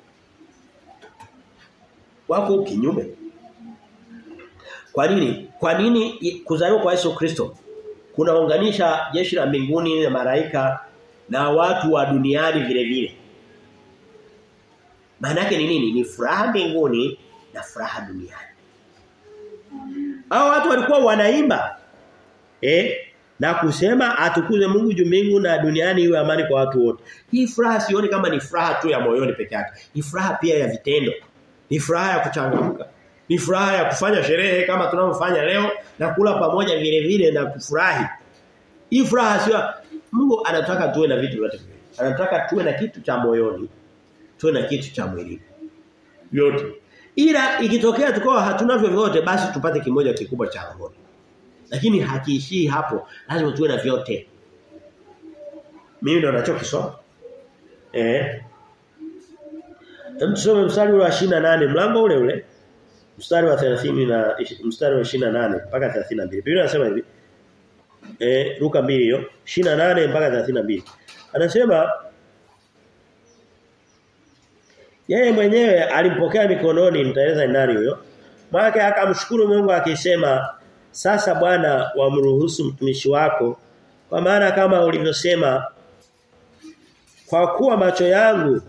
Wako kinyume. Kwa nini? Kwa nini kuzaliwa kwa Yesu Kristo kunaunganisha jeshi la mbinguni na malaika na watu wa duniani vile vile? Maana yake ni nini? Ni furaha mbinguni na furaha duniani. Hao watu walikuwa wanaimba eh na kusema atukuze Mungu juu mbingu na duniani iwe amani kwa watu wote. Hii furaha sioni kama ni furaha tu ya moyoni peke yake. Ni furaha pia ya vitendo. Ni furaha ya kuchangamka. Ni furaha ya kufanya sherehe kama tunavyofanya leo na kula pamoja vile vile na kufurahi. Hii furaha sio Mungu anataka tuwe na vitu vyote. Anataka tuwe na kitu cha moyoni, tuwe na kitu cha mwilini. Yote. Ila ikitokea tukawa hatunavyo vyote basi tupate kimoja kikubwa cha rohoni. Lakini hakiishii hapo. Lazima tuwe na vyote. Mimi ndo ninachokisoma. Eh. Tusome mstari wa 28 mlango ule ule. Mstari wa 30 na mstari wa 28 mpaka 32. Biblia inasema hivi. Eh Luka 2 hiyo 28 mpaka 32. Anasema yeye mwenyewe alimpokea mikononi mtaeleza nani huyo. Mwake akamshukuru Mungu akisema sasa Bwana wamruhusu mtumishi wako kwa maana kama ulivyosema kwa kuwa macho yangu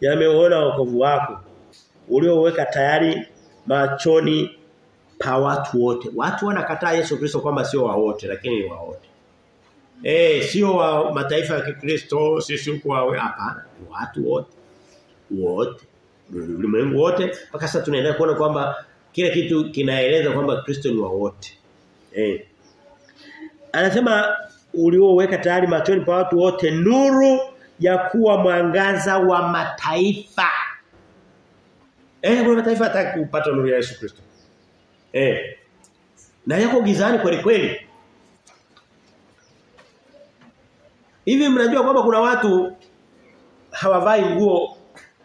yameona wokovu wako ulioweka tayari machoni pa watu wote. Watu wanakataa Yesu Kristo kwamba sio wa wote lakini ni wa wote. Eh sio wa mataifa ya Kikristo sisi huko hapana ni watu wote. Wote. Ulimwengu wote mpaka sasa tunaendelea kuona kwamba kile kitu kinaeleza kwamba Kristo ni wa wote. Eh. Anasema ulioweka tayari machoni pa watu wote nuru ya kuwa mwangaza wa mataifa. Eh, kuna mataifa hataki kupata nuru ya Yesu Kristo. Eh. Na yako gizani kweli kweli. Hivi mnajua kwamba kuna watu hawavai nguo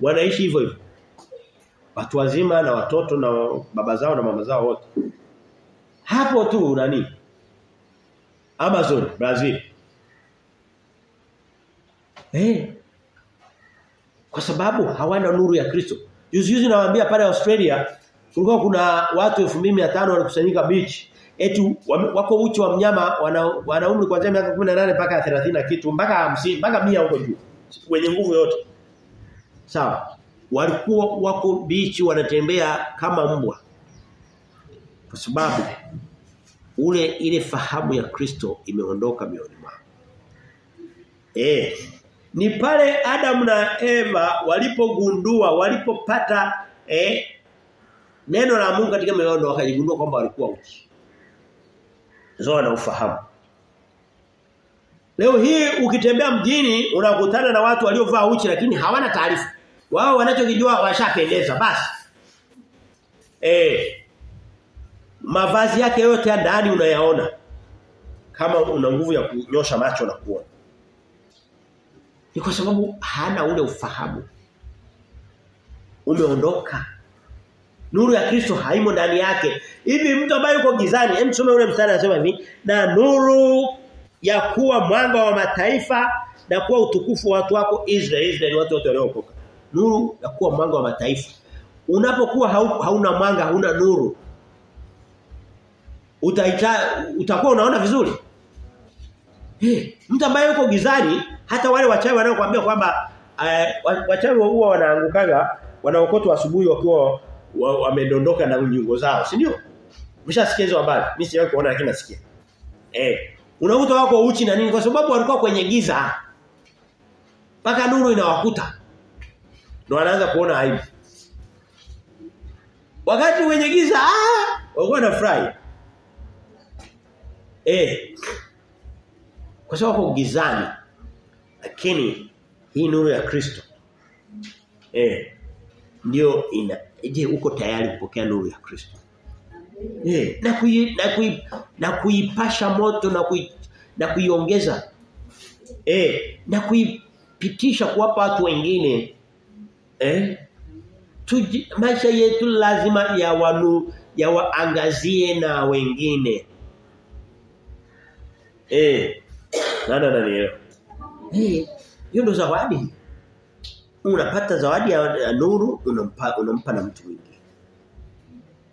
wanaishi hivyo hivyo. Watu wazima na watoto na baba zao na mama zao wote. Hapo tu nani? Amazon Brazil. Eh. Kwa sababu hawana nuru ya Kristo. Juzi juzi nawaambia pale Australia kulikuwa kuna watu 2500 walikusanyika beach. Eti wako uchi wa mnyama wana, wana umri kuanzia miaka 18 mpaka 30 na kitu mpaka 50 mpaka 100 huko juu. Wenye nguvu yote. Sawa. Walikuwa wako bichi wanatembea kama mbwa. Kwa sababu ule ile fahamu ya Kristo imeondoka mioyoni mwao. Eh. Ni pale Adam na Eva walipogundua, walipopata eh neno la Mungu katika mioyo wakajigundua kwamba walikuwa uchi. Sasa na ufahamu. Leo hii ukitembea mjini unakutana na watu waliovaa uchi lakini hawana taarifa. Wao wanachokijua washapendeza basi. Eh. Mavazi yake yote ya ndani unayaona. Kama una nguvu ya kunyosha macho na kuona. Ni kwa sababu hana ule ufahamu. Umeondoka. Nuru ya Kristo haimo ndani yake. Hivi mtu ambaye yuko gizani, hem tusome ule mstari anasema hivi, na nuru ya kuwa mwanga wa mataifa na kuwa utukufu wa watu wako Israeli Israeli watu wote waliookoka nuru ya kuwa mwanga wa mataifa. Unapokuwa hauna mwanga hauna nuru utaita utakuwa unaona vizuri. Hey, mtu ambaye yuko gizani hata wale wachawi wanaokuambia kwamba uh, wachawi huwa wanaangukaga wanaokotwa asubuhi wakiwa wamedondoka na nyungo zao si ndio? Umeshasikia hizo habari? Mimi sijawahi kuona lakini nasikia. Eh unakuta wako uchi na nini kwa sababu walikuwa kwenye giza. Paka nuru inawakuta ndio wanaanza kuona aibu wakati wenye giza ah walikuwa na fry. eh kwa sababu wako gizani lakini hii nuru ya Kristo eh ndio ina je uko tayari kupokea nuru ya Kristo eh na kui, na kui, na kuipasha moto na kui, na kuiongeza eh na kuipitisha kuwapa watu wengine eh? Tuji, maisha yetu lazima ya wanu ya waangazie na wengine. Eh? Nana nanielewa eh. Hiyo ndo zawadi. Unapata zawadi ya, nuru unampa unampa na mtu mwingine.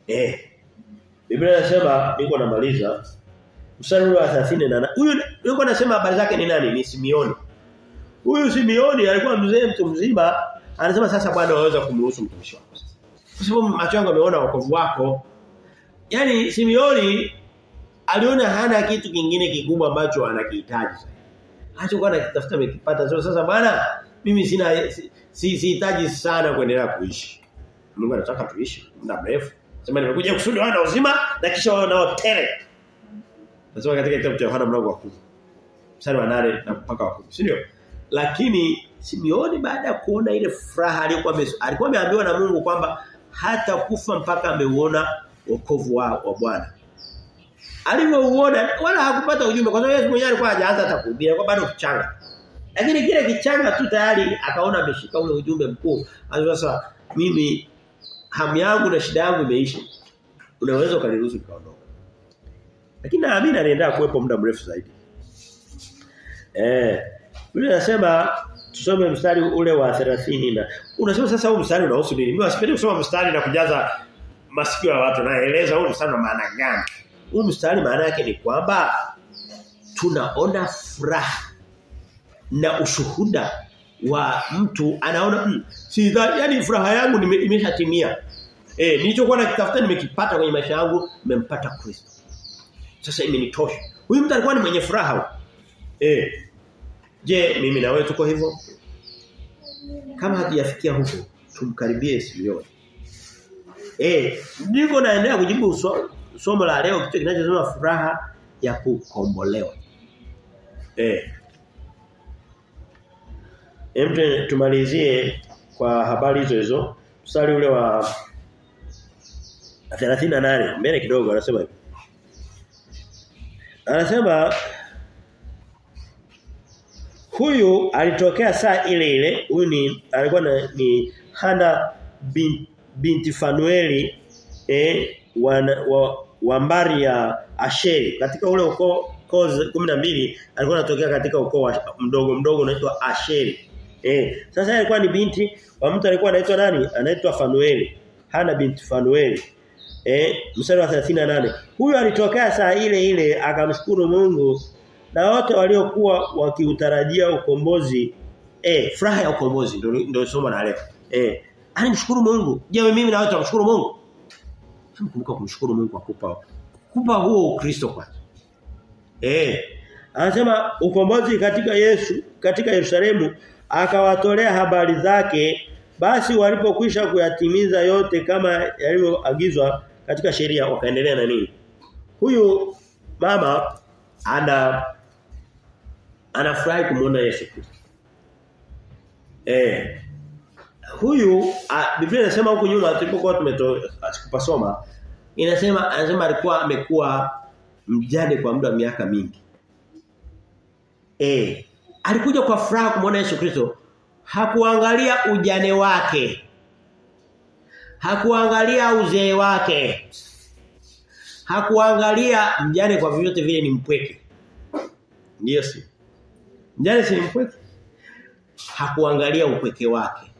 Eh? Biblia inasema niko namaliza. Mstari wa 38 huyu yuko nasema habari zake ni nani? Ni Simeoni. Huyu Simeoni alikuwa mzee mtu mzima anasema sasa bwana waweza kumruhusu mtumishi wako. Kwa sababu macho yangu yameona wokovu wako. Yaani Simioni aliona hana kitu kingine kikubwa ambacho anakihitaji alichokuwa anakitafuta amekipata. So, sasa bwana mimi sina sihitaji si, sana kuendelea kuishi. Mungu anataka tuishi muda mrefu. Sema nimekuja kusudi wana uzima na kisha wana hotel. nasema katika kitabu cha Yohana mlango wa 10 mstari wa 8 na mpaka wa 10 si ndio lakini Simeoni baada ya kuona ile furaha aliyokuwa alikuwa ameambiwa na Mungu kwamba hata kufa mpaka ameuona wokovu wa, wa Bwana. Alivyouona wala hakupata ujumbe kwa sababu Yesu mwenyewe alikuwa hajaanza atakuhubiri, kwa bado kichanga lakini kile kichanga tu tayari akaona ameshika ule ujumbe mkuu. Sasa mimi hamu yangu na shida yangu imeisha. Unaweza ukaniruhusu nikaondoka lakini naamini anaendelea kuwepo muda mrefu zaidi. Eh Biblia inasema tusome mstari ule wa 30 na unasema sasa huu mstari unahusu nini? Mimi wasipendi kusoma mstari na kujaza masikio ya watu naeleza huu mstari una maana gani. Huu mstari maana yake ni kwamba tunaona furaha na ushuhuda wa mtu anaona mm, si yani furaha yangu imeshatimia. Eh nilichokuwa nakitafuta nimekipata kwenye maisha yangu nimempata Kristo. Sasa imenitosha. Huyu mtu alikuwa ni mwenye furaha. Eh Je, mimi na wewe tuko hivyo? Kama hatujafikia huko, tumkaribie Simeoni. Eh, niko naendelea kujibu so, somo la leo kitu kinachosema furaha ya kukombolewa. Eh. Hem tumalizie kwa habari hizo hizo. Mstari ule wa 38 mbele kidogo anasema hivi. Anasema Huyu alitokea saa ile ile, huyu ni alikuwa na, ni Hana bin, binti Fanueli eh wa, wa, wa mbari ya Asheri katika ule ukoo koo 12 alikuwa anatokea katika ukoo mdogo mdogo unaitwa Asheri. Eh sasa alikuwa ni binti wa mtu alikuwa anaitwa nani? Anaitwa Fanueli. Hana binti Fanueli. Eh mstari wa 38. Huyu alitokea saa ile ile akamshukuru Mungu na wote waliokuwa wakiutarajia ukombozi eh furaha ya ukombozi ndio somo la leo. Eh alimshukuru Mungu. Je mimi na wote tumshukuru Mungu? Kumbuka kumshukuru Mungu kwa kupa huo Ukristo kwanza. Eh anasema ukombozi katika Yesu katika Yerusalemu akawatolea habari zake basi walipokwisha kuyatimiza yote kama yalivyoagizwa katika sheria wakaendelea na nini? Huyu mama ana anafurahi kumuona Yesu Kristo. Eh. Huyu a, Biblia inasema huku nyuma tulipokuwa tumepasoma inasema anasema alikuwa amekuwa mjane kwa muda wa miaka mingi. Eh. Alikuja kwa furaha kumuona Yesu Kristo. Hakuangalia ujane wake. Hakuangalia uzee wake. Hakuangalia mjane kwa vyote vile ni mpweke. Ndiyo si. Mjane si mpweke. hakuangalia upweke wake.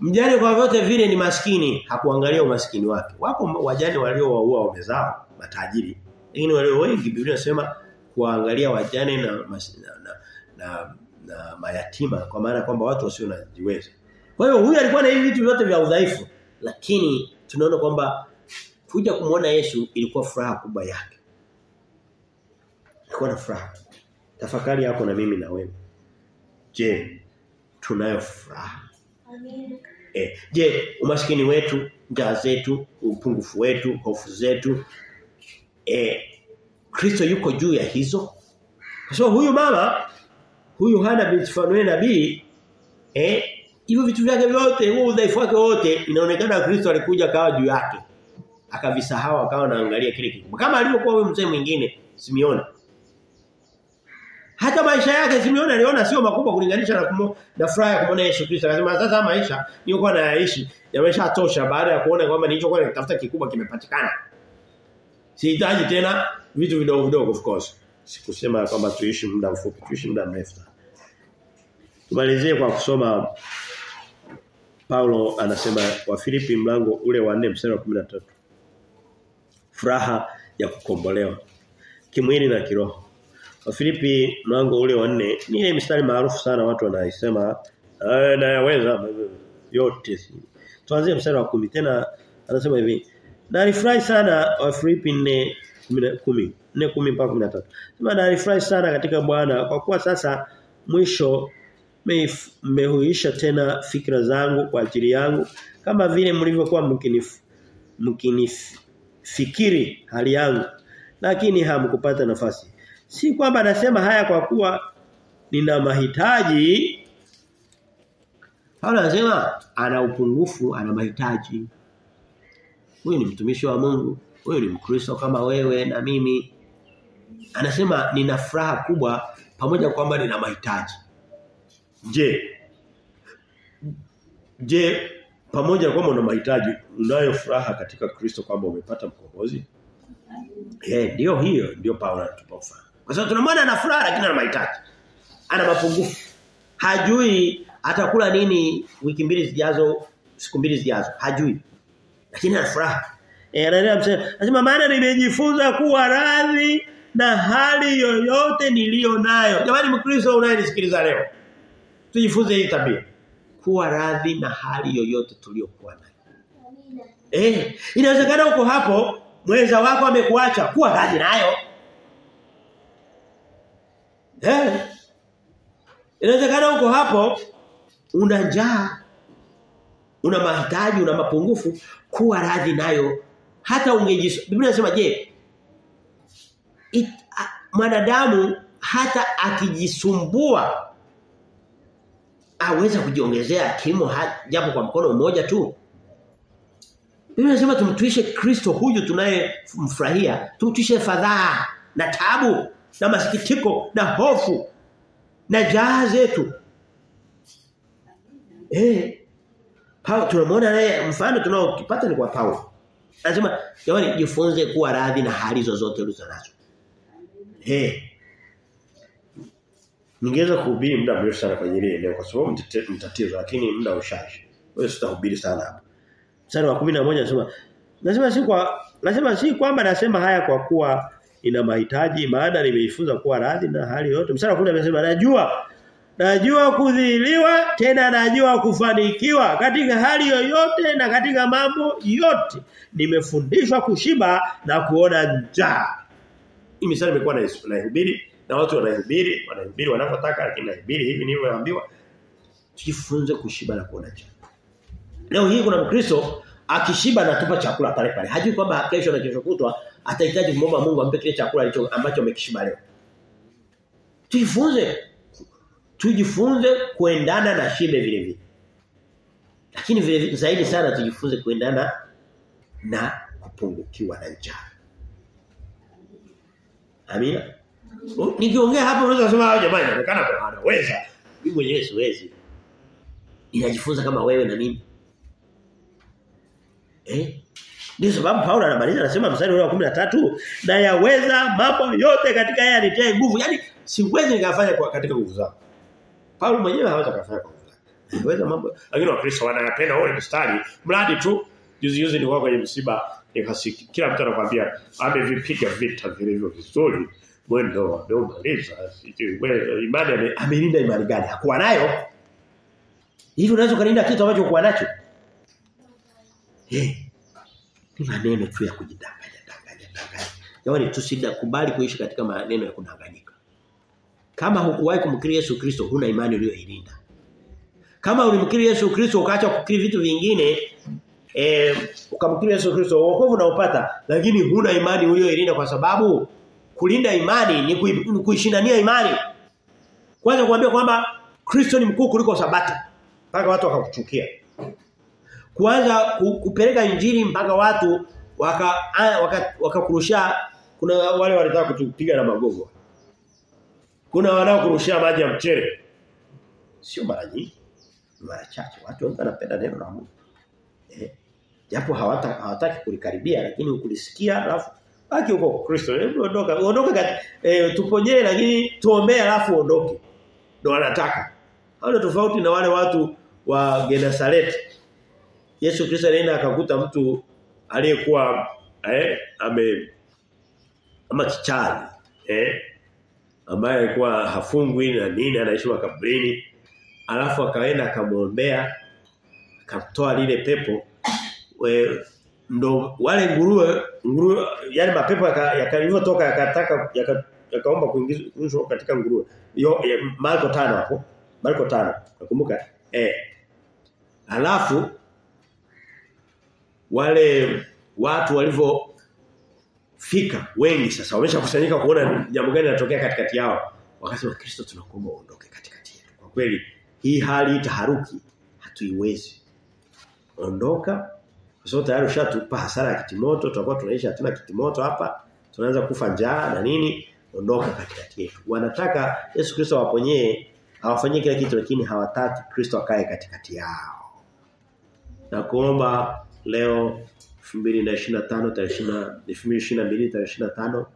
Mjane kwa vyote vile ni maskini, hakuangalia umaskini wake. Wapo wajane waliowaua wamezao, matajiri. Lakini walio wengi Biblia inasema kuangalia wajane na, na na, na, na, mayatima kwa maana kwamba watu wasio na jiweza. Kwa hiyo huyu alikuwa na hivi vitu vyote vya udhaifu, lakini tunaona kwamba kuja kumuona Yesu ilikuwa furaha kubwa yake. Ilikuwa na furaha. Tafakari yako na mimi na wewe. Je, tunayo furaha? Eh, je, umaskini wetu, njaa zetu, upungufu wetu, hofu zetu eh Kristo yuko juu ya hizo? Kwa sababu huyu mama huyu Hana binti Fanuel nabii eh hivyo vitu vyake vyote, huo udhaifu wake wote inaonekana Kristo alikuja kawa juu yake. Akavisahau akawa naangalia kile kikubwa. Kama alivyokuwa huyu mzee mwingine Simeoni. Hata maisha yake Simeoni aliona sio makubwa kulinganisha na kumo, na furaha ya kumwona Yesu Kristo. Akasema sasa maisha nilikuwa nayaishi yameshatosha baada ya kuona kwamba nilichokuwa nikitafuta kikubwa kimepatikana. Sihitaji tena vitu vidogo vidogo of course. Sikusema kwamba tuishi muda mfupi, tuishi muda mrefu. Tumalizie kwa kusoma Paulo anasema wa Filipi mlango ule wa 4 mstari wa 13. Furaha ya kukombolewa kimwili na kiroho. Wa Filipi mlango ule wa 4 ni ile mstari maarufu sana watu wanaisema nayaweza yote. Tuanzie mstari wa 10 tena anasema hivi. Na alifurahi sana wa Filipi 4 10 4 10 mpaka 13. Sema na sana katika Bwana kwa kuwa sasa mwisho mmehuisha tena fikra zangu kwa ajili yangu kama vile mlivyokuwa mkinif mkinifikiri hali yangu lakini hamkupata nafasi si kwamba nasema haya kwa kuwa nina mahitaji Paulo anasema ana upungufu ana mahitaji huyu ni mtumishi wa Mungu huyu ni mkristo kama wewe na mimi anasema nina furaha kubwa pamoja kwamba nina mahitaji Je. Je, pamoja kwamba una mahitaji, unayo furaha katika Kristo kwamba umepata mkombozi? Eh, ndio hiyo, ndio Paulo anatupa. Kwa sababu tunamwona ana furaha lakini ana mahitaji. Ana mapungufu. Hajui atakula nini wiki mbili zijazo, siku mbili zijazo. Hajui. Lakini ana furaha. Eh, anasema maana nimejifunza kuwa radhi na hali yoyote niliyo nayo. Jamani Mkristo unayenisikiliza leo. Tujifunze hii tabia. Kuwa radhi na hali yoyote tuliyokuwa nayo. Eh, inawezekana uko hapo mweza wako amekuacha kuwa radhi nayo. Eh. Inawezekana uko hapo una njaa una mahitaji una mapungufu kuwa radhi nayo hata ungejis Biblia inasema je mwanadamu hata akijisumbua aweza kujiongezea kimo japo kwa mkono mmoja tu. Biblia inasema tumtuishe Kristo huyu tunayemfurahia, tumtuishe fadhaa na tabu na masikitiko na hofu na jaha zetu. Eh. Paulo tunamwona naye mfano tunaokipata ni kwa Paulo. Anasema jamani jifunze kuwa radhi na hali zozote ulizonazo. Eh. Ningeweza kuhubiri muda mrefu sana kwenye ile eneo kwa sababu mtatizo lakini muda ushaje. Wewe sitahubiri sana hapa. Mstari wa 11 anasema nasema si kwa nasema si kwamba nasema haya kwa kuwa ina mahitaji maana nimejifunza kuwa radhi na hali yote. Msara kuna amesema najua najua kudhiliwa tena najua kufanikiwa katika hali yoyote na katika mambo yote. Nimefundishwa kushiba na kuona njaa. Hii misali imekuwa na naihubiri na watu wanahubiri, wanahubiri wanapotaka lakini nahubiri hivi nilivyoambiwa. Tujifunze kushiba na kuona njaa. Leo hii kuna Mkristo akishiba anatupa chakula pale pale. Hajui kwamba kesho na kesho kutwa atahitaji kumomba Mungu ampe kile chakula alicho ambacho amekishiba leo. Tujifunze tujifunze kuendana na shibe vile vile. Lakini vile zaidi sana tujifunze kuendana na kupungukiwa na njaa. Amina. Nikiongea hapa unaweza kusema jamani inaonekana kwa anaweza. Mimi mwenyewe siwezi. Ninajifunza kama wewe na mimi. Eh? Ndio sababu Paulo anamaliza anasema mstari wa 13 na yaweza mambo yote katika yeye anitie nguvu. Yaani siwezi nikafanya kwa katika nguvu zangu. Paulo mwenyewe hawezi kufanya kwa nguvu zake. Yaweza mambo lakini wakristo wanayapenda wale mstari mradi tu juzi juzi nilikuwa kwenye msiba nikasikia kila mtu anakuambia amevipiga vita vilivyo vizuri mwendo ameumaliza imani amelinda imani gani hakuwa nayo hivi unaweza kulinda kitu ambacho uko nacho eh ni maneno tu ya kujidanganya danganya danganya. Jamani tusidakubali kuishi katika maneno ya kudanganyika. Kama hukuwahi kumkiri Yesu Kristo huna imani uliyoilinda. Kama ulimkiri Yesu Kristo ukaacha kukiri vitu vingine eh ukamkiri Yesu Kristo wokovu unaopata lakini huna imani uliyoilinda kwa sababu kulinda imani ni kuishindania imani. Kwanza kuambia kwamba Kristo ni mkuu kuliko sabato mpaka watu wakakuchukia kuanza kupeleka injili mpaka watu waka wakakurusha waka kuna wale walitaka kutupiga na magogo. Kuna wanaokurushia maji ya mchele. Sio mara nyingi mara chache. Watu wengi wanapenda neno la Mungu. Eh japo hawata hawataki kulikaribia lakini ukulisikia alafu baki huko Kristo. Ondoka ondoka eh, tuponyee lakini tuombee alafu ondoke. Ndio wanataka. Hapo tofauti na wale watu wa Genesaret Yesu Kristo alienda akakuta mtu aliyekuwa eh ame ama kichali eh ambaye alikuwa hafungwi na nini anaishi makaburini. Alafu akaenda akamwombea akatoa lile pepo. We, ndo wale nguruwe nguruwe yani mapepo yakalivyotoka yakataka yakaomba kuingizwa katika nguruwe. Yo Marko 5 hapo Marko 5 nakumbuka eh. Alafu wale watu walivyo fika wengi sasa wameshakusanyika kuona jambo gani linatokea katikati yao. Wakasema Kristo tunakuomba uondoke katikati yetu. Kwa kweli hii hali taharuki hatuiwezi. Ondoka kwa sababu tayari ushatupa hasara ya kitimoto tutakuwa tunaishi hatuna kitimoto hapa tunaanza kufa njaa na nini. Ondoka katikati yetu. Wanataka Yesu Kristo awaponyee awafanyie kila kitu lakini hawataki Kristo akae katikati yao. Na kuomba leo 2025 tarehe 2022 tarehe 25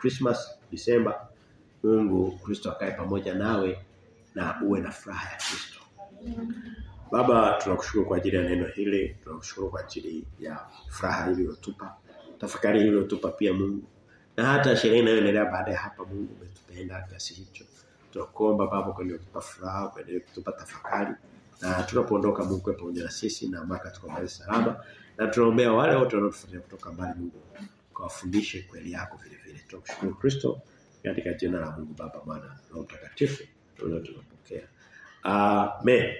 Christmas December Mungu Kristo akae pamoja nawe na uwe na furaha ya Kristo. Baba tunakushukuru kwa ajili ya neno hili, tunakushukuru kwa ajili ya furaha iliyotupa. Tafakari iliyotupa pia Mungu. Na hata sherehe inayoendelea baada ya hapa Mungu umetupenda kiasi hicho. Tunakuomba Baba kwa kutupa furaha, kwa kutupa tafakari. Na tunapoondoka Mungu kwa pamoja na sisi na mwaka tukomalize salama. Na tunaombea wale wote wanaotufuatia kutoka mbali Mungu. Kawafundishe kweli yako vile vile. Tunakushukuru Kristo katika jina la Mungu Baba Mwana na Mtakatifu tunapokea. Amen.